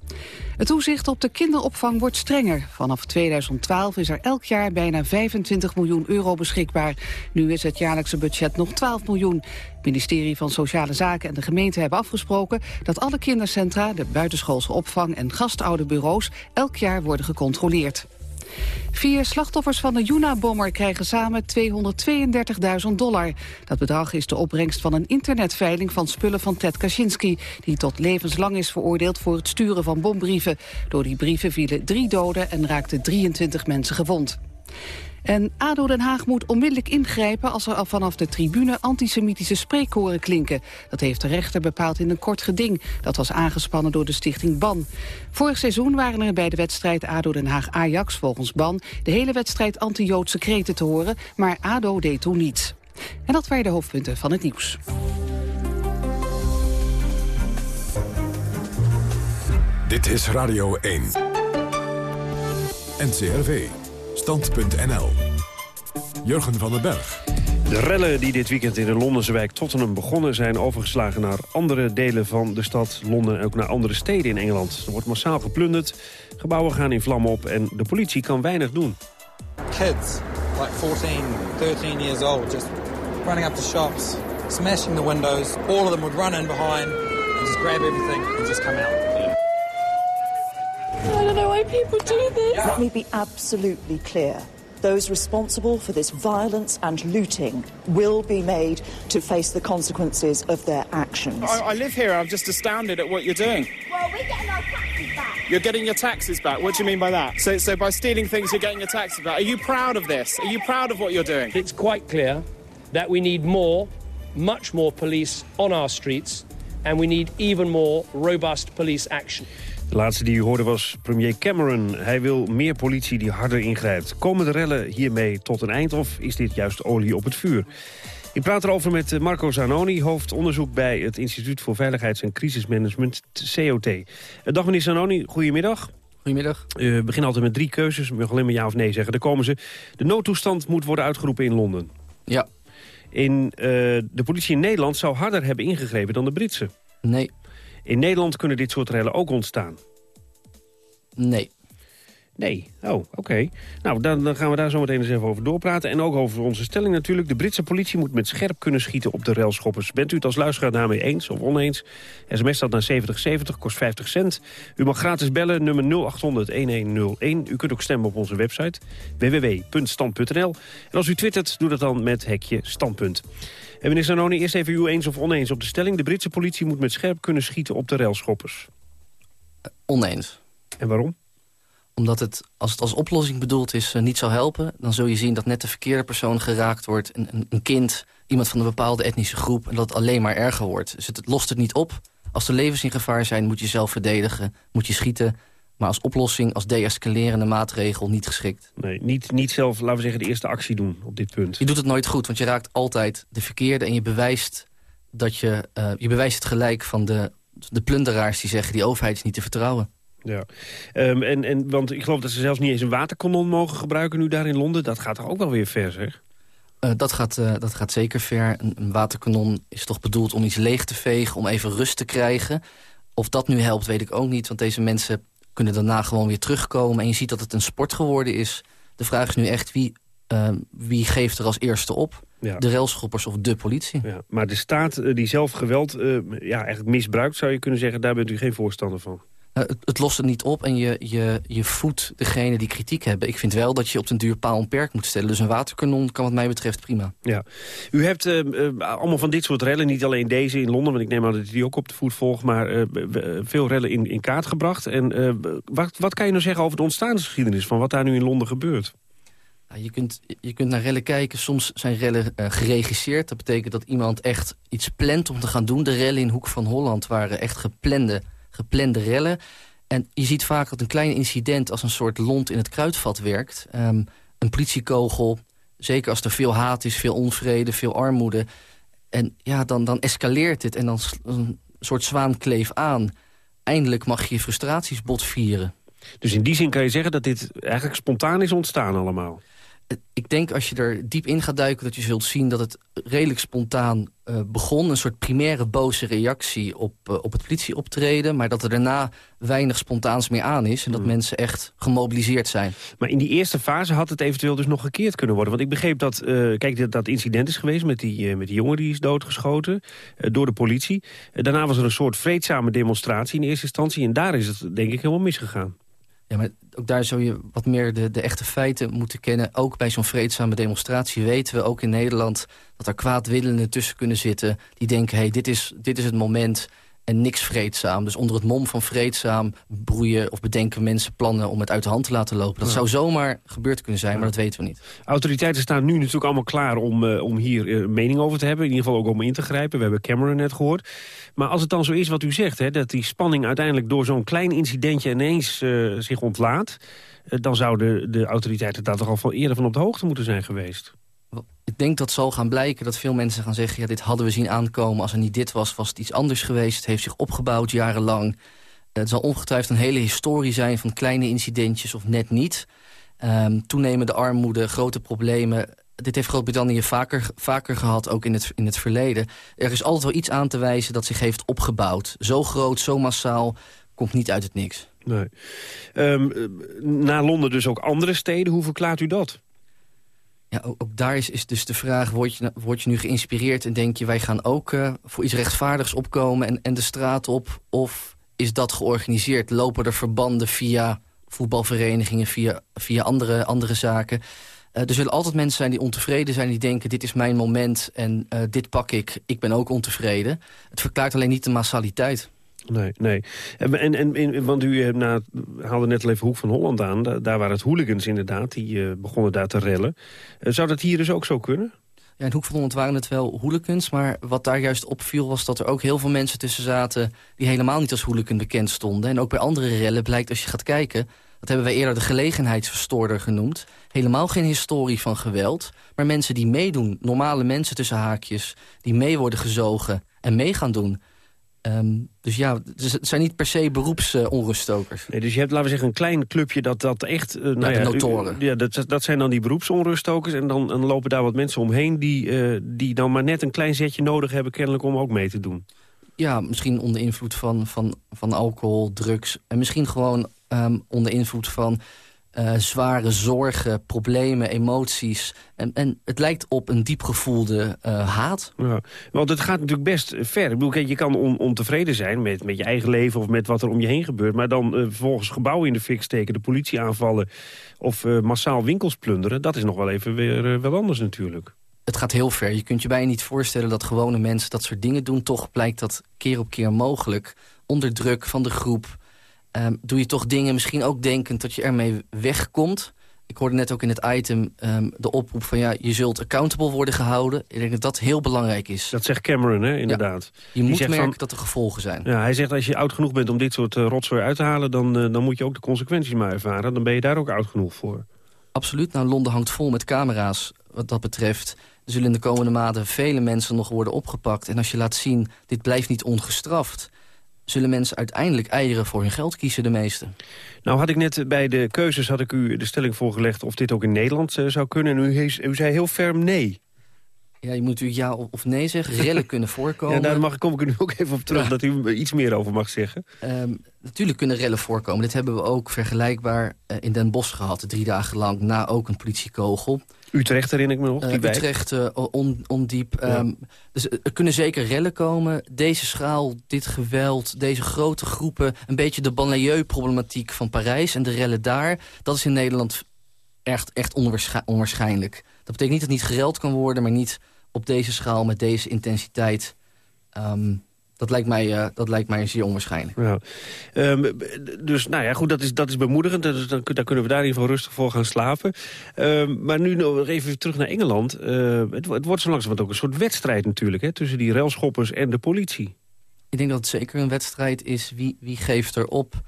Het toezicht op de kinderopvang wordt strenger. Vanaf 2012 is er elk jaar bijna 25 miljoen euro beschikbaar. Nu is het jaarlijkse budget nog 12 miljoen. Het ministerie van Sociale Zaken en de gemeente hebben afgesproken... dat alle kindercentra, de buitenschoolse opvang en gastouderbureaus... elk jaar worden gecontroleerd. Vier slachtoffers van de Juna-bommer krijgen samen 232.000 dollar. Dat bedrag is de opbrengst van een internetveiling van spullen van Ted Kaczynski... die tot levenslang is veroordeeld voor het sturen van bombrieven. Door die brieven vielen drie doden en raakten 23 mensen gewond. En ADO Den Haag moet onmiddellijk ingrijpen als er vanaf de tribune antisemitische spreekkoren klinken. Dat heeft de rechter bepaald in een kort geding. Dat was aangespannen door de stichting BAN. Vorig seizoen waren er bij de wedstrijd ADO Den Haag-Ajax volgens BAN de hele wedstrijd anti-Joodse kreten te horen, maar ADO deed toen niets. En dat waren de hoofdpunten van het nieuws. Dit is Radio 1. NCRV. Stand.nl. Jurgen van den Berg. De rellen die dit weekend in de Londense wijk Tottenham begonnen... zijn overgeslagen naar andere delen van de stad Londen... en ook naar andere steden in Engeland. Er wordt massaal geplunderd, gebouwen gaan in vlammen op... en de politie kan weinig doen. Kids, like 14, 13 years old, just running up to shops... smashing the windows, all of them would run in behind... and just grab everything and just come out. I don't know why people do this. Let me be absolutely clear. Those responsible for this violence and looting will be made to face the consequences of their actions. I, I live here. I'm just astounded at what you're doing. Well, we're getting our taxes back. You're getting your taxes back. What do you mean by that? So, so by stealing things, you're getting your taxes back. Are you proud of this? Are you proud of what you're doing? It's quite clear that we need more, much more police on our streets, and we need even more robust police action. De laatste die u hoorde was premier Cameron. Hij wil meer politie die harder ingrijpt. Komen de rellen hiermee tot een eind of is dit juist olie op het vuur? Ik praat erover met Marco Zanoni, hoofdonderzoek bij het Instituut voor Veiligheids- en Crisismanagement, COT. Dag meneer Zanoni, goedemiddag. Goedemiddag. We beginnen altijd met drie keuzes. We mogen alleen maar ja of nee zeggen. Daar komen ze. De noodtoestand moet worden uitgeroepen in Londen. Ja. In, uh, de politie in Nederland zou harder hebben ingegrepen dan de Britse. Nee. In Nederland kunnen dit soort rellen ook ontstaan. Nee. Nee, oh, oké. Nou, dan, dan, gaan we daar zo meteen eens even over doorpraten. En ook over onze stelling natuurlijk. De Britse politie moet met scherp kunnen schieten op de railschoppers. Bent u het als luisteraar daarmee eens of oneens? SMS staat naar 7070, kost 50 cent. U mag gratis bellen, nummer 0800-1101. U kunt ook stemmen op onze website, www.stand.nl. En als u twittert, doe dat dan met hekje standpunt. En meneer Zanoni, eerst even u eens of oneens op de stelling. De Britse politie moet met scherp kunnen schieten op de railschoppers. Oneens. En waarom? Omdat het, als het als oplossing bedoeld is, uh, niet zou helpen... dan zul je zien dat net de verkeerde persoon geraakt wordt. Een, een, kind, iemand van een bepaalde etnische groep... en dat het alleen maar erger wordt. Dus het, het lost het niet op. Als er levens in gevaar zijn, moet je zelf verdedigen. Moet je schieten. Maar als oplossing, als de-escalerende maatregel niet geschikt. Nee, niet, niet zelf, laten we zeggen, de eerste actie doen op dit punt. Je doet het nooit goed, want je raakt altijd de verkeerde... en je bewijst, dat je, uh, je bewijst het gelijk van de, de plunderaars die zeggen... die overheid is niet te vertrouwen. Ja, um, en, en, want ik geloof dat ze zelfs niet eens een waterkanon mogen gebruiken nu daar in Londen. Dat gaat toch ook wel weer ver, zeg? Uh, dat, gaat, uh, dat gaat zeker ver. Een, een, waterkanon is toch bedoeld om iets leeg te vegen, om even rust te krijgen. Of dat nu helpt, weet ik ook niet. Want deze mensen kunnen daarna gewoon weer terugkomen. En je ziet dat het een sport geworden is. De vraag is nu echt, wie, uh, wie geeft er als eerste op? Ja. De railschoppers of de politie? Ja, maar de staat die zelf geweld ja, eigenlijk misbruikt, zou je kunnen zeggen... daar bent u geen voorstander van. Uh, het, het, lost het niet op en je, je, je voedt degene die kritiek hebben. Ik vind wel dat je op den duur paal en perk moet stellen. Dus een waterkanon kan wat mij betreft prima. Ja. U hebt uh, uh, allemaal van dit soort rellen, niet alleen deze in Londen... want ik neem aan dat u die ook op de voet volgt... maar veel rellen in, in kaart gebracht. En wat, wat kan je nou zeggen over de ontstaansgeschiedenis... van wat daar nu in Londen gebeurt? Je kunt, je kunt naar rellen kijken. Soms zijn rellen geregisseerd. Dat betekent dat iemand echt iets plant om te gaan doen. De rellen in Hoek van Holland waren echt geplande geplande rellen. En je ziet vaak dat een klein incident als een soort lont in het kruidvat werkt. Um, een politiekogel, zeker als er veel haat is, veel onvrede, veel armoede. En ja, dan, dan escaleert het en dan een soort zwaankleef aan. Eindelijk mag je je frustraties botvieren. Dus in die zin kan je zeggen dat dit eigenlijk spontaan is ontstaan allemaal? Ik denk als je er diep in gaat duiken... dat je zult zien dat het redelijk spontaan uh, begon. Een soort primaire boze reactie op, uh, op het politieoptreden. Maar dat er daarna weinig spontaans meer aan is. En dat mm. mensen echt gemobiliseerd zijn. Maar in die eerste fase had het eventueel dus nog gekeerd kunnen worden. Want ik begreep dat, uh, kijk, dat, dat incident is geweest met die, met die jongen die is doodgeschoten. door de politie. daarna was er een soort vreedzame demonstratie in eerste instantie. En daar is het denk ik helemaal misgegaan. Ja, maar ook daar zou je wat meer de, de echte feiten moeten kennen. Ook bij zo'n vreedzame demonstratie weten we, ook in Nederland... dat er kwaadwillenden tussen kunnen zitten die denken... hey, dit, is, dit is het moment en niks vreedzaam. Dus onder het mom van vreedzaam broeien of bedenken mensen plannen... om het uit de hand te laten lopen. Dat ja. zou zomaar gebeurd kunnen zijn, ja. maar dat weten we niet. Autoriteiten staan nu natuurlijk allemaal klaar om, uh, om hier uh, mening over te hebben. In ieder geval ook om in te grijpen. We hebben Cameron net gehoord. Maar als het dan zo is wat u zegt, hè, dat die spanning uiteindelijk... door zo'n klein incidentje ineens uh, zich ontlaat... dan zouden de autoriteiten daar toch al van eerder van op de hoogte moeten zijn geweest. Ik denk dat zal gaan blijken dat veel mensen gaan zeggen... ja, dit hadden we zien aankomen. Als er niet dit was, was het iets anders geweest. Het heeft zich opgebouwd jarenlang. Het zal ongetwijfeld een hele historie zijn van kleine incidentjes of net niet. Um, toenemende armoede, grote problemen. Dit heeft Groot-Brittannië vaker, vaker gehad, ook in het, in het verleden. Er is altijd wel iets aan te wijzen dat zich heeft opgebouwd. Zo groot, zo massaal, komt niet uit het niks. Nee. Um, na Londen dus ook andere steden. Hoe verklaart u dat? Ja, ook, daar is, is dus de vraag, word je, word je nu geïnspireerd... en denk je, wij gaan ook uh, voor iets rechtvaardigs opkomen en, en de straat op? Of is dat georganiseerd? Lopen er verbanden via voetbalverenigingen, via, via andere, andere zaken? Uh, er zullen altijd mensen zijn die ontevreden zijn... die denken, dit is mijn moment en uh, dit pak ik, ik ben ook ontevreden. Het verklaart alleen niet de massaliteit. Nee, nee. En, en, en, want u na, haalde net al even Hoek van Holland aan. Daar, waren het hooligans inderdaad, die uh, begonnen daar te rellen. Uh, zou dat hier dus ook zo kunnen? Ja, in Hoek van Holland waren het wel hooligans. Maar wat daar juist opviel was dat er ook heel veel mensen tussen zaten... die helemaal niet als hooligan bekend stonden. En ook bij andere rellen blijkt als je gaat kijken... Dat hebben wij eerder de gelegenheidsverstoorder genoemd. Helemaal geen historie van geweld. Maar mensen die meedoen, normale mensen tussen haakjes... die mee worden gezogen en mee gaan doen... Ehm, dus ja, het zijn niet per se beroepsonruststokers. nee, dus je hebt, laten we zeggen, een klein clubje dat, dat echt... Uh, nou ja, de notoren. ja, dat, dat zijn dan die beroepsonruststokers. En dan, dan lopen daar wat mensen omheen die, uh, die dan maar net een klein zetje nodig hebben... kennelijk om ook mee te doen. Ja, misschien onder invloed van, van, van alcohol, drugs. En misschien gewoon um, onder invloed van uh, zware zorgen, problemen, emoties. En, en het lijkt op een diepgevoelde uh, haat. Ja, want het gaat natuurlijk best ver. Ik bedoel, je kan on, ontevreden zijn met, met je eigen leven of met wat er om je heen gebeurt. Maar dan uh, vervolgens gebouwen in de fik steken, de politie aanvallen... of massaal winkels plunderen, dat is nog wel even weer wel anders natuurlijk. Het gaat heel ver. Je kunt je bijna niet voorstellen dat gewone mensen dat soort dingen doen. Toch blijkt dat keer op keer mogelijk. Onder druk van de groep um, doe je toch dingen misschien ook denkend dat je ermee wegkomt. Ik hoorde net ook in het item um, de oproep van... ja, je zult accountable worden gehouden. Ik denk dat dat heel belangrijk is. Dat zegt Cameron, hè, inderdaad. Ja, je moet merken dat er gevolgen zijn. Ja, hij zegt als je oud genoeg bent om dit soort uh, rotzooi uit te halen... Dan, uh, dan moet je ook de consequenties maar ervaren. Dan ben je daar ook oud genoeg voor. Absoluut. Nou, Londen hangt vol met camera's wat dat betreft. Er zullen in de komende maanden vele mensen nog worden opgepakt. En als je laat zien, dit blijft niet ongestraft zullen mensen uiteindelijk eieren voor hun geld kiezen, de meeste. Nou had ik net bij de keuzes had ik u de stelling voorgelegd... of dit ook in Nederland uh, zou kunnen. En u, u zei heel ferm nee. Ja, je moet u ja of nee zeggen. Rellen kunnen voorkomen. Ja, daar mag, kom ik er nu ook even op terug, dat u iets meer over mag zeggen. Um, natuurlijk kunnen rellen voorkomen. Dit hebben we ook vergelijkbaar uh, in Den Bosch gehad. Drie dagen lang na ook een politiekogel. Utrecht herinner ik me nog, die uh, Utrecht, uh, on, ondiep. Ja. Um, dus er kunnen zeker rellen komen. Deze schaal, dit geweld, deze grote groepen... een beetje de banlieue-problematiek van Parijs en de rellen daar... dat is in Nederland echt, echt onwaarschijnlijk. Dat betekent niet dat niet gereld kan worden... maar niet op deze schaal met deze intensiteit... Um, dat lijkt mij, uh, dat lijkt mij zeer onwaarschijnlijk. Ja. Um, dus nou ja, goed, dat is, dat is bemoedigend. Dus dan, kunnen we daar in ieder geval rustig voor gaan slapen. Um, maar nu nog even terug naar Engeland. Uh, het, het, wordt zo langzamerhand ook een soort wedstrijd natuurlijk... Hè, tussen die railschoppers en de politie. Ik denk dat het zeker een wedstrijd is. Wie, wie geeft erop?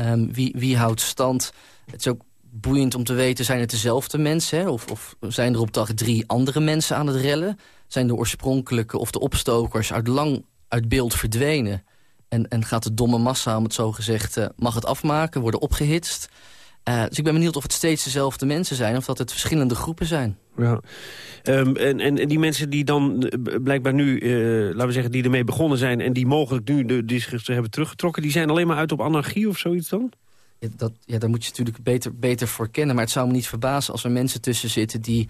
Um, wie, wie houdt stand? Het is ook boeiend om te weten, zijn het dezelfde mensen? Hè? Of, of zijn er op dag drie andere mensen aan het rellen? Zijn de oorspronkelijke of de opstokers uit lang uit beeld verdwenen. En, en gaat de domme massa, om het zo gezegd, uh, mag het afmaken, worden opgehitst. Uh, dus ik ben benieuwd of het steeds dezelfde mensen zijn... of dat het verschillende groepen zijn. Ja. Um, en, en, en die mensen die dan uh, blijkbaar nu, laten we zeggen, die ermee begonnen zijn... en die mogelijk nu de, die zich hebben teruggetrokken... die zijn alleen maar uit op anarchie of zoiets dan? Ja, dat, ja, daar moet je natuurlijk beter, beter voor kennen. Maar het zou me niet verbazen als er mensen tussen zitten... die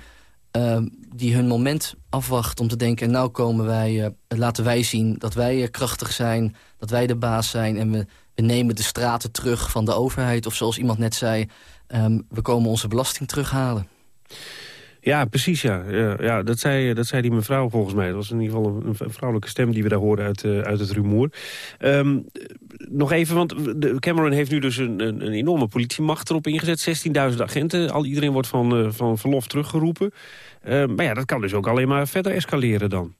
uh, die hun moment afwacht om te denken... nou komen wij, uh, laten wij zien dat wij uh, krachtig zijn, dat wij de baas zijn... en we, we, nemen de straten terug van de overheid. Of zoals iemand net zei, um, we komen onze belasting terughalen. Ja, precies, ja. ja, dat, zei, dat zei die mevrouw volgens mij. Dat was in ieder geval een, vrouwelijke stem die we daar hoorden uit, uh, uit het rumoer. Um, nog even, want Cameron heeft nu dus een, een, een enorme politiemacht erop ingezet. 16.000 agenten, al, iedereen wordt van, uh, van verlof teruggeroepen. Uh, maar ja, dat kan dus ook alleen maar verder escaleren dan.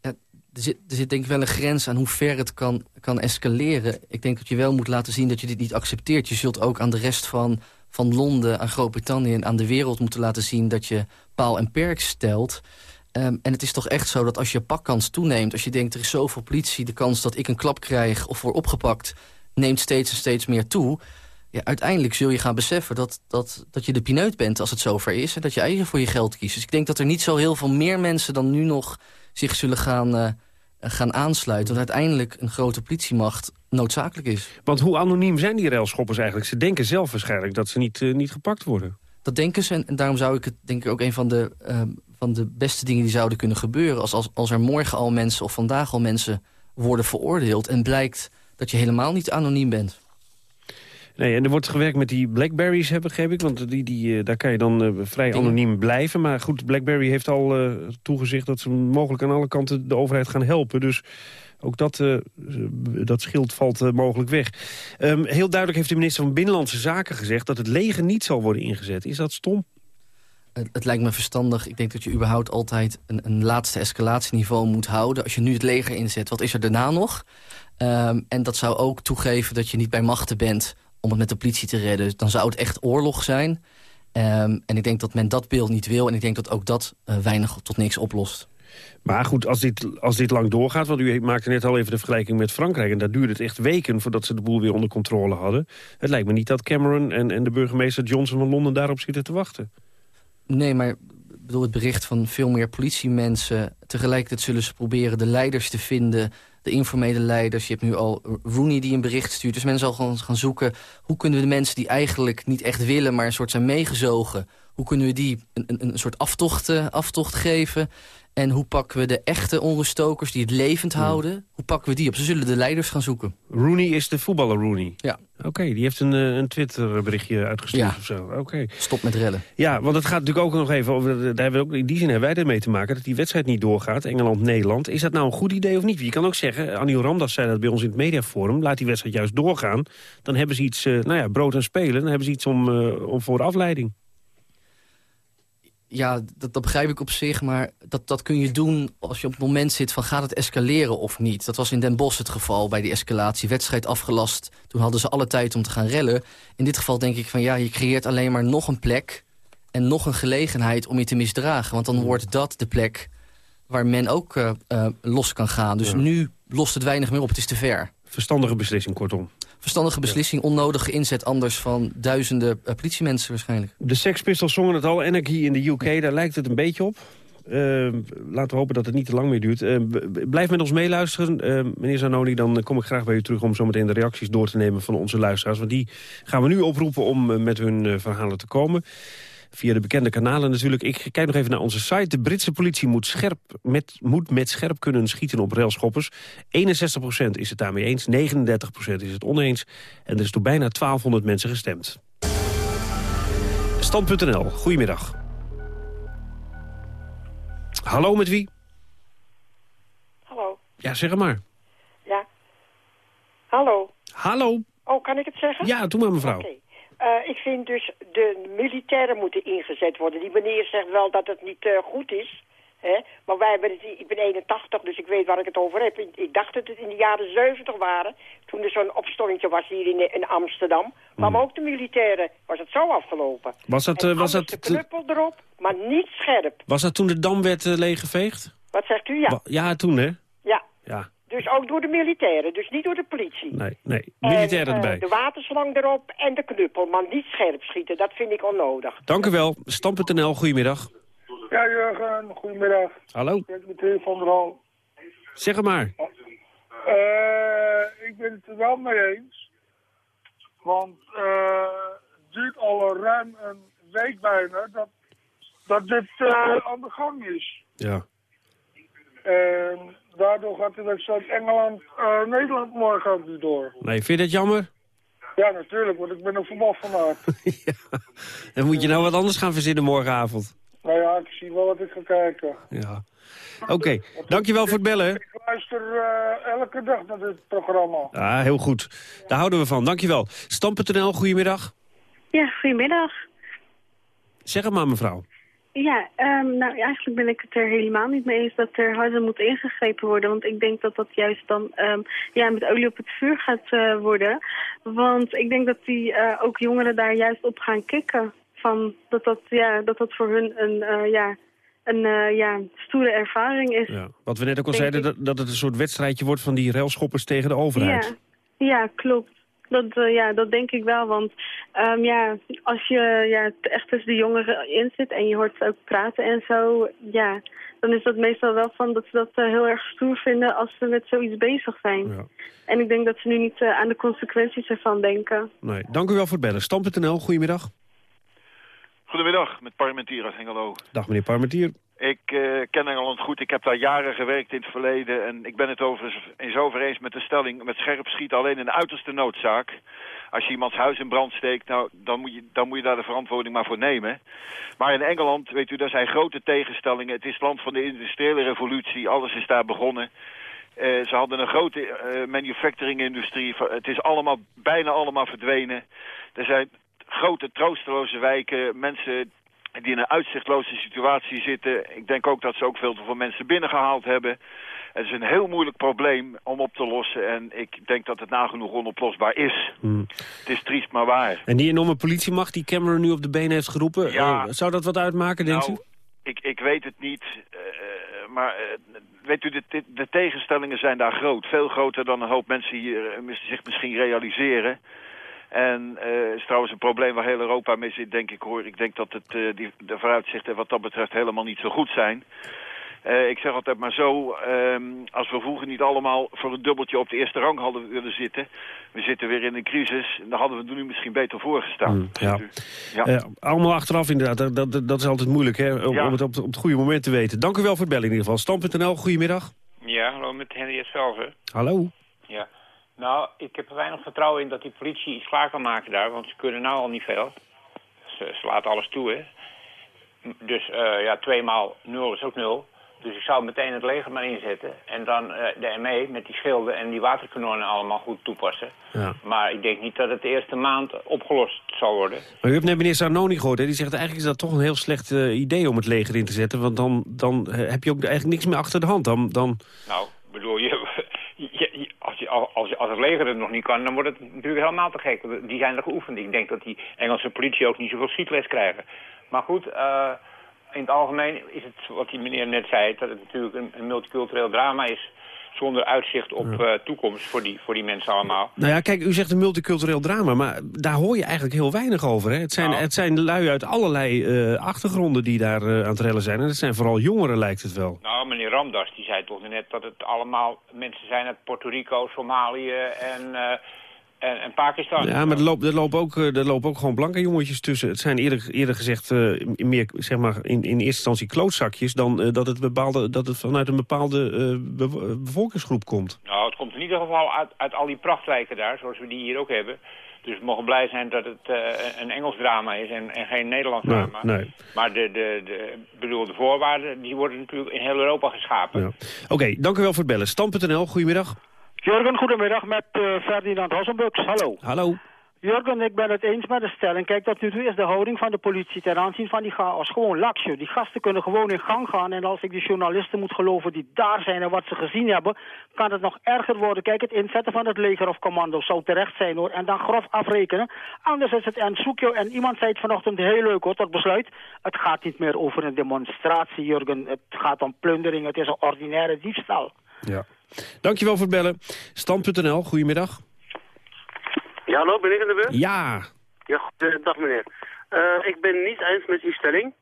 Ja, er, zit, er zit denk ik wel een grens aan hoe ver het kan, kan escaleren. Ik denk dat je wel moet laten zien dat je dit niet accepteert. Je zult ook aan de rest van van Londen aan Groot-Brittannië en aan de wereld moeten laten zien... dat je paal en perk stelt. Um, en het is toch echt zo dat als je pakkans toeneemt... als je denkt er is zoveel politie, de kans dat ik een klap krijg of word opgepakt... neemt steeds en steeds meer toe... Ja, uiteindelijk zul je gaan beseffen dat, dat, dat je de pineut bent als het zover is... en dat je eigen voor je geld kiest. Dus ik denk dat er niet zo heel veel meer mensen dan nu nog zich zullen gaan... Uh, gaan aansluiten. Want uiteindelijk een grote politiemacht noodzakelijk is. Want hoe anoniem zijn die railschoppers eigenlijk? Ze denken zelf waarschijnlijk dat ze niet, uh, niet gepakt worden. Dat denken ze en daarom zou ik het denk ik ook een van de, uh, van de beste dingen die zouden kunnen gebeuren. Als, als, als er morgen al mensen of vandaag al mensen worden veroordeeld... en blijkt dat je helemaal niet anoniem bent. Nee, en er wordt gewerkt met die Blackberries, heb, begreep ik. Want die, die, daar kan je dan uh, vrij anoniem blijven. Maar goed, Blackberry heeft al uh, toegezegd dat ze mogelijk aan alle kanten de overheid gaan helpen. Dus ook dat, uh, dat schild valt mogelijk weg. Um, heel duidelijk heeft de minister van Binnenlandse Zaken gezegd... dat het leger niet zal worden ingezet. Is dat stom? Het, lijkt me verstandig. Ik denk dat je überhaupt altijd een, een laatste escalatieniveau moet houden. Als je nu het leger inzet, wat is er daarna nog? Um, en dat zou ook toegeven dat je niet bij machten bent om het met de politie te redden. Dan zou het echt oorlog zijn. Ehm, en ik denk dat men dat beeld niet wil. En ik denk dat ook dat eh, weinig tot niks oplost. Maar goed, als dit, als dit lang doorgaat... want u maakte net al even de vergelijking met Frankrijk... en daar duurde het echt weken voordat ze de boel weer onder controle hadden. Het lijkt me niet dat Cameron en, en de burgemeester Johnson van Londen daarop zitten te wachten. Nee, maar bedoel, het bericht van veel meer politiemensen. Tegelijkertijd zullen ze proberen de leiders te vinden, de informele leiders. Je hebt nu al Rooney die een bericht stuurt. Dus men zal gewoon gaan zoeken, hoe kunnen we de mensen die eigenlijk niet echt willen... maar een soort zijn meegezogen, hoe kunnen we die een, een, een soort aftocht, aftocht geven... En hoe pakken we de echte onruststokers die het levend houden... hoe pakken we die op? Ze zullen de leiders gaan zoeken. Rooney is de voetballer Rooney? Ja. Oké, die heeft een, eh, een Twitter-berichtje uitgestuurd ja. of zo. Oké. Stop met rellen. Ja, want het gaat natuurlijk ook nog even over... Daar hebben we ook, in die zin hebben wij ermee te maken... dat die wedstrijd niet doorgaat, Engeland-Nederland. Is dat nou een goed idee of niet? Je kan ook zeggen, Anil Ramdas zei dat bij ons in het mediaforum... laat die wedstrijd juist doorgaan. Dan hebben ze iets, nou ja, brood en spelen. Dan hebben ze iets om, om voor afleiding ja, dat, dat, begrijp ik op zich, maar dat, dat kun je doen als je op het moment zit van gaat het escaleren of niet. Dat was in Den Bosch het geval bij die escalatie. Wedstrijd afgelast, toen hadden ze alle tijd om te gaan rellen. In dit geval denk ik van ja, je creëert alleen maar nog een plek en nog een gelegenheid om je te misdragen. Want dan wordt dat de plek waar men ook uh, uh, los kan gaan. Dus ja. nu lost het weinig meer op, het is te ver. Verstandige beslissing, kortom. Verstandige beslissing, onnodige inzet anders van duizenden uh, politiemensen waarschijnlijk. De Sex Pistols zongen het al, Energy in de UK, daar lijkt het een beetje op. Uh, laten we hopen dat het niet te lang meer duurt. Uh, blijf met ons meeluisteren. Uh, meneer Zanoni, dan kom ik graag bij u terug... om zo meteen de reacties door te nemen van onze luisteraars. Want die gaan we nu oproepen om met hun verhalen te komen. Via de bekende kanalen natuurlijk. Ik kijk nog even naar onze site. De Britse politie moet, scherp met, moet met scherp kunnen schieten op railschoppers. 61% is het daarmee eens, 39% is het oneens. En er is door bijna 1200 mensen gestemd. Stand.nl, goedemiddag. Hallo, met wie? Hallo. Ja, zeg het maar. Ja. Hallo. Hallo. Oh, kan ik het zeggen? Ja, doe maar mevrouw. Okay. Uh, ik vind dus de militairen moeten ingezet worden. Die meneer zegt wel dat het niet uh, goed is. Hè? Maar wij hebben het, ik ben 81, dus ik weet waar ik het over heb. Ik dacht dat het in de jaren 70 waren. Toen er zo'n opstollingje was hier in, in Amsterdam. Maar mm. ook de militairen was het zo afgelopen. Was dat... Uh, was dat de knuppel erop, maar niet scherp. Was dat toen de Dam werd leeggeveegd? Wat zegt u? Ja. Wa ja, toen hè? Dus ook door de militairen, dus niet door de politie. Nee, nee. militairen en, uh, erbij. de waterslang erop en de knuppel, maar niet scherp schieten. Dat vind ik onnodig. Dank u wel. Stam.nl, goedemiddag. Ja, Jurgen, goedemiddag. Hallo. Ik ben met de heer Van der Hal. Zeg het maar. Uh, ik ben het er wel mee eens. Want uh, het duurt al ruim een week bijna dat, dat dit uh, aan de gang is. Ja. En daardoor gaat de wedstrijd Engeland-Nederland morgen ook niet door. Nee, vind je dat jammer? Ja, natuurlijk, want ik ben een voetbalfanaat. ja. En moet je nou wat anders gaan verzinnen morgenavond? Nou ja, ik zie wel wat ik ga kijken. Ja. Oké, okay. dankjewel voor het bellen. Ik luister uh, elke dag naar dit programma. Ah, heel goed. Daar houden we van. Dankjewel. Stam.nl, goedemiddag. Ja, goedemiddag. Zeg het maar, mevrouw. Ja, um, nou eigenlijk ben ik het er helemaal niet mee eens dat er harder moet ingegrepen worden. Want ik denk dat dat juist dan um, ja, met olie op het vuur gaat uh, worden. Want ik denk dat die uh, ook jongeren daar juist op gaan kicken. Van dat, dat, ja, dat dat voor hun een, uh, ja, een ja, stoere ervaring is. Ja. Wat we net ook al zeiden, dat, dat het een soort wedstrijdje wordt van die railschoppers tegen de overheid. Ja, ja klopt. Dat, uh, ja, dat denk ik wel, want um, ja, als je ja, echt tussen de jongeren in zit en je hoort ze ook praten en zo, ja, dan is dat meestal wel van dat ze dat uh, heel erg stoer vinden als ze met zoiets bezig zijn. Ja. En ik denk dat ze nu niet uh, aan de consequenties ervan denken. Nee, dank u wel voor het bellen. Stam.nl, goedemiddag. Goedemiddag, met Parmentier uit Hengelo. Dag meneer Parmentier. Ik uh, ken Engeland goed. Ik heb daar jaren gewerkt in het verleden. En ik ben het overigens in zover eens met de stelling... met scherp schieten alleen in de uiterste noodzaak. Als je iemands huis in brand steekt, nou, dan, moet je, dan moet je daar de verantwoording maar voor nemen. Maar in Engeland, weet u, daar zijn grote tegenstellingen. Het is het land van de industriële revolutie. Alles is daar begonnen. Uh, ze hadden een grote uh, manufacturing-industrie. Het is allemaal, bijna allemaal verdwenen. Er zijn grote troosteloze wijken. Mensen die in een uitzichtloze situatie zitten. Ik denk ook dat ze ook veel te veel mensen binnengehaald hebben. Het is een heel moeilijk probleem om op te lossen. En ik denk dat het nagenoeg onoplosbaar is. Hmm. Het is triest, maar waar. En die enorme politiemacht die Cameron nu op de been heeft geroepen... Ja. eh, zou dat wat uitmaken, denkt Nou, u? ik, ik weet het niet. eh, maar eh, weet u, de, de, de tegenstellingen zijn daar groot. Veel groter dan een hoop mensen hier zich misschien realiseren. En eh is trouwens een probleem waar heel Europa mee zit, denk ik hoor. Ik denk dat het, eh, die, de vooruitzichten wat dat betreft helemaal niet zo goed zijn. Eh, ik zeg altijd maar zo, ehm, als we vroeger niet allemaal voor een dubbeltje op de eerste rang hadden willen zitten. We zitten weer in een crisis, dan hadden we er nu misschien beter voor gestaan. Hmm, ja. Ja. Allemaal achteraf inderdaad, dat, dat, dat is altijd moeilijk hè, om, Ja. om het op, op het goede moment te weten. Dank u wel voor het bellen in ieder geval. Stam.nl, goedemiddag. Ja, hallo met Henriette Velzen. Hallo. Ja. Nou, ik heb er weinig vertrouwen in dat die politie iets klaar kan maken daar, want ze kunnen nou al niet veel. Ze, ze laten alles toe, hè. Dus eh, ja, twee maal nul is ook nul. Dus ik zou meteen het leger maar inzetten. En dan eh, de ME met die schilden en die waterkanonnen allemaal goed toepassen. Ja. Maar ik denk niet dat het de eerste maand opgelost zal worden. Maar u hebt net meneer Sarnoni gehoord, hè? die zegt eigenlijk is dat toch een heel slecht eh, idee om het leger in te zetten. Want dan, dan heb je ook eigenlijk niks meer achter de hand. Dan, dan... Nou, bedoel je- als, als, het leger het nog niet kan, dan wordt het natuurlijk helemaal te gek. Die zijn er geoefend. Ik denk dat die Engelse politie ook niet zoveel schietles krijgen. Maar goed, eh, in het algemeen is het, wat die meneer net zei, dat het natuurlijk een multicultureel drama is. Zonder uitzicht op eh, toekomst voor die, voor die mensen allemaal. Nou ja, kijk, u zegt een multicultureel drama, maar daar hoor je eigenlijk heel weinig over. Hè? Het, zijn, Nou. het zijn lui uit allerlei eh, achtergronden die daar eh, aan het rellen zijn. En het zijn vooral jongeren, lijkt het wel. Nou, meneer Ramdas die zei toch net dat het allemaal mensen zijn uit Puerto Rico, Somalië en, en, en Pakistan. Ja, maar er lopen, er, lopen ook, eh, er lopen ook gewoon blanke jongetjes tussen. Het zijn eerder, eerder gezegd eh, meer, zeg maar, in, in eerste instantie klootzakjes... dan eh, dat, het bepaalde, dat het vanuit een bepaalde be- bevolkingsgroep komt. Nou, het komt in ieder geval uit, uit al die prachtwijken daar, zoals we die hier ook hebben. Dus we mogen blij zijn dat het een Engels drama is en, en geen Nederlands drama. nee. Maar de, de, de, bedoel, de voorwaarden die worden natuurlijk in heel Europa geschapen. Ja. Oké, dank u wel voor het bellen. Stam.nl, goedemiddag. Jurgen, goedemiddag met eh, Ferdinand Hossenbux. Hallo. Hallo. Jurgen, ik ben het eens met de stelling. Kijk, tot nu toe is de houding van de politie ten aanzien van die chaos gewoon laksje. Die gasten kunnen gewoon in gang gaan. En als ik die journalisten moet geloven die daar zijn en wat ze gezien hebben, kan het nog erger worden. Kijk, het inzetten van het leger of commando zou terecht zijn hoor. En dan grof afrekenen. Anders is het en zoek je. En iemand zei het vanochtend heel leuk hoor, tot besluit. Het gaat niet meer over een demonstratie, Jurgen. Het gaat om plundering. Het is een ordinaire diefstal. Ja. Dankjewel voor het bellen. Stam.nl, goedemiddag. Ja, hallo, ben ik in de beurt? Ja. Ja, dag meneer. Eh, ik ben niet eens met uw stelling.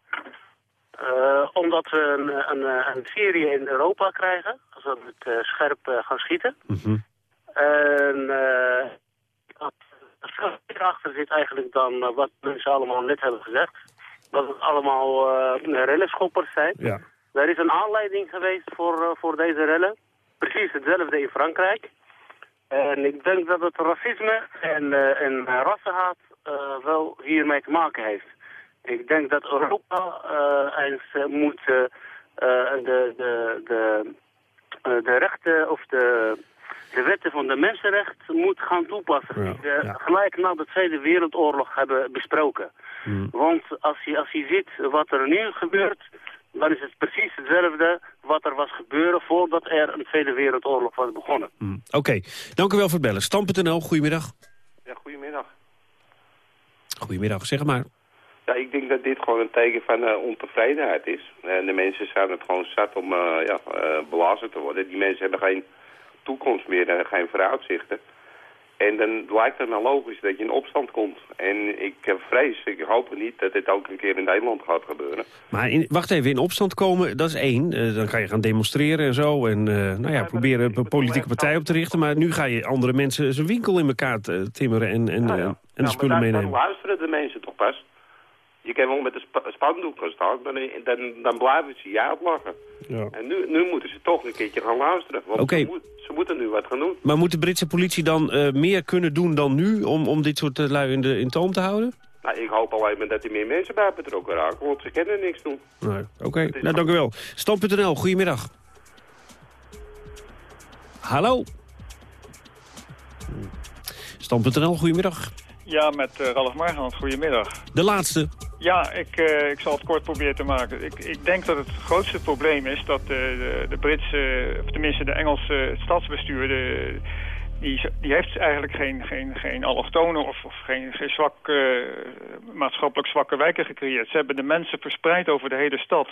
Eh, omdat we een, een, een serie in Europa krijgen, als we met eh, scherp gaan schieten. En eh wat er achter zit eigenlijk dan wat mensen allemaal net hebben gezegd. Dat het allemaal uh, rellenschoppers zijn. Ja. Er is een aanleiding geweest voor, voor deze rellen. Precies hetzelfde in Frankrijk. En ik denk dat het racisme en, eh, en rassenhaat eh, wel hiermee te maken heeft. Ik denk dat Europa eh, eens moet de, de, de, de rechten of de, de wetten van de mensenrecht moet gaan toepassen. die we gelijk na de Tweede Wereldoorlog hebben besproken. Want als je, als je ziet wat er nu gebeurt, dan is het precies hetzelfde wat er was gebeuren voordat er een Tweede Wereldoorlog was begonnen. Oké, dank u wel voor het bellen. Stam.nl, goedemiddag. Ja, goedemiddag. Goedemiddag, zeg maar. Ja, ik denk dat dit gewoon een teken van eh, ontevredenheid is. En de mensen zijn het gewoon zat om eh ja, eh, belazerd te worden. Die mensen hebben geen toekomst meer en geen vooruitzichten. En dan lijkt het me logisch dat je in opstand komt. En ik eh, vrees, ik hoop niet dat dit ook een keer in Nederland gaat gebeuren. Maar in, wacht even, in opstand komen, dat is één. Eh, dan kan je gaan demonstreren en zo. En eh, nou ja, proberen een politieke partij op te richten. Maar nu ga je andere mensen zijn winkel in elkaar timmeren en, en, Ja, ja. en de Nou, spullen maar daar- meenemen. Dan luisteren de mensen toch pas. Je kan wel met de spa spandoek gaan staan, maar dan, dan, blijven ze je uitlachen. Ja. En nu, nu moeten ze toch een keertje gaan luisteren. Want ze, moet- ze moeten nu wat gaan doen. Maar moet de Britse politie dan eh, meer kunnen doen dan nu... om, om dit soort eh, lui in, de, in toom te houden? Nou, ik hoop alleen maar dat er meer mensen bij betrokken raken, want ze kunnen niks doen. Nee. Oké, nou dank u wel. Stand.nl, goedemiddag. Hallo. Stand.nl, goedemiddag. Ja, met eh, Ralf Margant. Goedemiddag. De laatste. Ja, ik, uh, ik zal het kort proberen te maken. Ik, ik denk dat het grootste probleem is dat de, de, de Britse, of tenminste de Engelse stadsbestuur... De, die, die heeft eigenlijk geen, geen, geen allochtonen of, of geen, geen zwak, uh, maatschappelijk zwakke wijken gecreëerd. Ze hebben de mensen verspreid over de hele stad...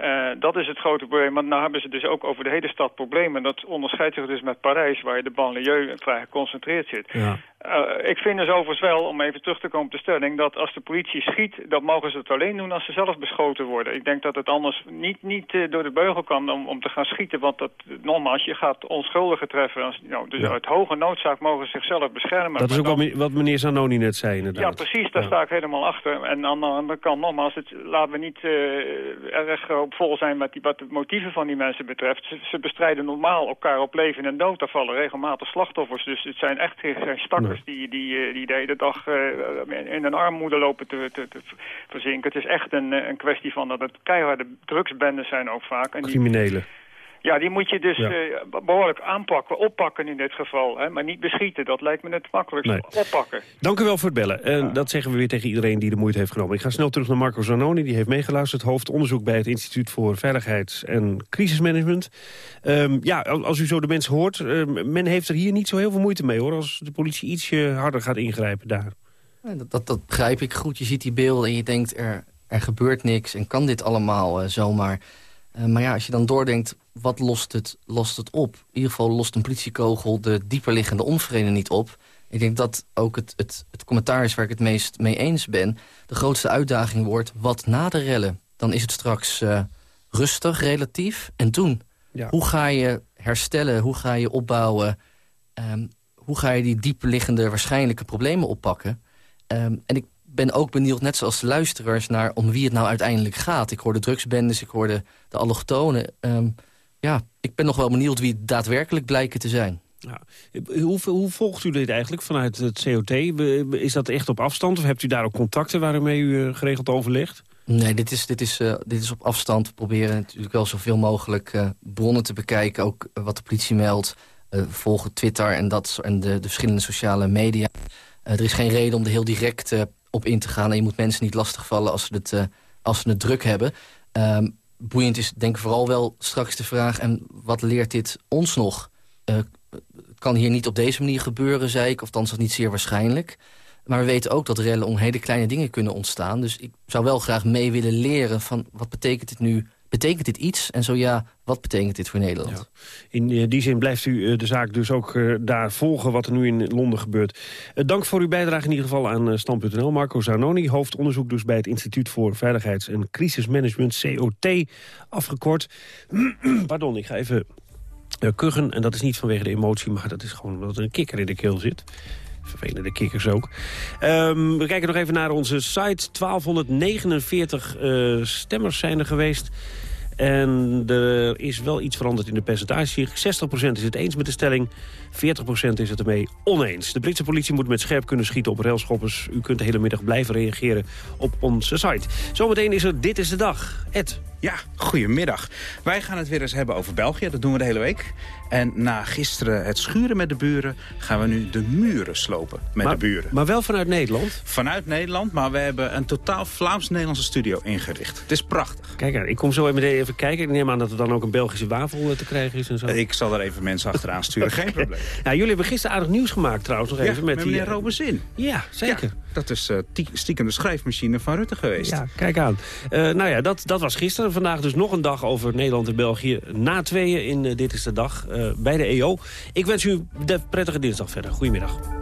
Uh, dat is het grote probleem. Want nou hebben ze dus ook over de hele stad problemen. Dat onderscheidt zich dus met Parijs, waar je de banlieue vrij geconcentreerd zit. Ja. Uh, ik vind dus overigens wel, om even terug te komen op de stelling... dat als de politie schiet, dan mogen ze het alleen doen als ze zelf beschoten worden. Ik denk dat het anders niet, niet uh, door de beugel kan om, om te gaan schieten. Want dat, nogmaals, je gaat onschuldigen treffen. Als, nou, dus ja. uit hoge noodzaak mogen ze zichzelf beschermen. Dat is ook dan, wat meneer Zanoni net zei inderdaad. Ja, precies, daar ja. sta ik helemaal achter. En aan de andere kant, nogmaals, het, laten we niet erg vol zijn met die, wat de motieven van die mensen betreft. Ze, ze, bestrijden normaal elkaar op leven en dood. Daar vallen regelmatig slachtoffers. Dus het zijn echt geen stakkers nee. Die, die, die de hele dag uh, in een armoede lopen te, te, te, verzinken. Het is echt een, een kwestie van dat het keiharde drugsbendes zijn ook vaak. En Criminelen. Ja, die moet je dus ja. uh, behoorlijk aanpakken, oppakken in dit geval. Hè? Maar niet beschieten, dat lijkt me het makkelijkste. Nee. Oppakken. Dank u wel voor het bellen. En ja. dat zeggen we weer tegen iedereen die de moeite heeft genomen. Ik ga snel terug naar Marco Zanoni, die heeft meegeluisterd. Hoofdonderzoek bij het Instituut voor Veiligheids- en Crisismanagement. Um, ja, als u zo de mensen hoort, uh, men heeft er hier niet zo heel veel moeite mee hoor. Als de politie ietsje harder gaat ingrijpen daar. Ja, dat, dat, dat begrijp ik goed. Je ziet die beelden en je denkt, er, er gebeurt niks. En kan dit allemaal uh, zomaar... Uh, maar ja, als je dan doordenkt, wat lost het, lost het op? In ieder geval lost een politiekogel de dieperliggende onvrede niet op. Ik denk dat ook het, het, het commentaar is waar ik het meest mee eens ben. De grootste uitdaging wordt, wat na de rellen? Dan is het straks uh, rustig, relatief. En toen? Ja. Hoe ga je herstellen? Hoe ga je opbouwen? Um, hoe ga je die dieperliggende waarschijnlijke problemen oppakken? Um, en ik ben ook benieuwd, net zoals de luisteraars... naar om wie het nou uiteindelijk gaat. Ik hoorde drugsbendes, ik hoorde de allochtonen. Um, ja, ik ben nog wel benieuwd wie het daadwerkelijk blijken te zijn. Ja. Hoe, hoe, volgt u dit eigenlijk vanuit het COT? Is dat echt op afstand of hebt u daar ook contacten waarmee u geregeld overlegt? Nee, dit is, dit, is, uh, dit is op afstand. We proberen natuurlijk wel zoveel mogelijk uh, bronnen te bekijken. Ook uh, wat de politie meldt. volgen Twitter en, dat, en de, de verschillende sociale media. er is geen reden om er heel direct op in te gaan. En je moet mensen niet lastigvallen als ze het, als ze het druk hebben. Um, boeiend is denk ik vooral wel straks de vraag... en wat leert dit ons nog? Uh, het kan hier niet op deze manier gebeuren, zei ik. Of dan is dat niet zeer waarschijnlijk. Maar we weten ook dat rellen om hele kleine dingen kunnen ontstaan. Dus ik zou wel graag mee willen leren van wat betekent dit nu... Betekent dit iets? En zo ja, wat betekent dit voor Nederland? In uh, die zin blijft u uh, de zaak dus ook uh, daar volgen wat er nu in Londen gebeurt. dank voor uw bijdrage in ieder geval aan Stand.nl. Marco Zanoni, hoofdonderzoek dus bij het Instituut voor Veiligheids- en Crisismanagement, COT, afgekort. Pardon, ik ga even kuchen. En dat is niet vanwege de emotie, maar dat is gewoon omdat er een kikker in de keel zit. Vervelende kikkers ook. Um, we kijken nog even naar onze site. 1249 uh, stemmers zijn er geweest. En er is wel iets veranderd in de percentage. 60% is het eens met de stelling, 40% is het ermee oneens. De Britse politie moet met scherp kunnen schieten op railschoppers. U kunt de hele middag blijven reageren op onze site. Zometeen is er Dit is de Dag. Ed. Ja, goedemiddag. Wij gaan het weer eens hebben over België. Dat doen we de hele week. En na gisteren het schuren met de buren... gaan we nu de muren slopen met maar, de buren. Maar wel vanuit Nederland? Vanuit Nederland, maar we hebben een totaal Vlaams-Nederlandse studio ingericht. Het is prachtig. Kijk, ik kom zo even, even kijken. Ik neem aan dat er dan ook een Belgische wafel te krijgen is en zo. Ik zal er even mensen achteraan sturen, geen probleem. Nou, jullie hebben gisteren aardig nieuws gemaakt trouwens nog even. Met, met meneer die, Robezin. Ja, zeker. Ja, dat is uh, stiekem de schrijfmachine van Rutte geweest. Ja, kijk aan. Uh, nou ja, dat, dat was gisteren. Vandaag dus nog een dag over Nederland en België. Na tweeën in uh, Dit is de Dag bij de EO. Ik wens u de prettige dinsdag verder. Goedemiddag.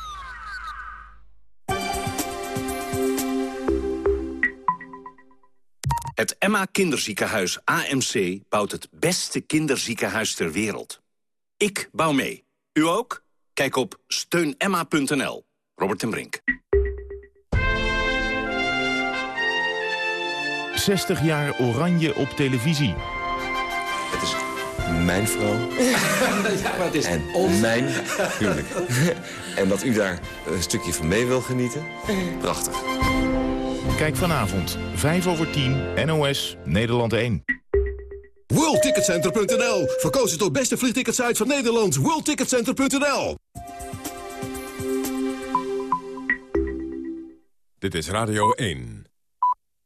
Het Emma Kinderziekenhuis AMC bouwt het beste kinderziekenhuis ter wereld. Ik bouw mee. U ook? Kijk op steunemma.nl. Robert ten Brink. 60 jaar oranje op televisie. Het is mijn vrouw. ja, maar het is en ons. mijn huwelijk. en dat u daar een stukje van mee wil genieten, prachtig. Kijk vanavond, 5 over 10, NOS, Nederland 1. WorldTicketCenter.nl Verkozen tot beste vliegticketsite van Nederland. WorldTicketCenter.nl Dit is Radio 1.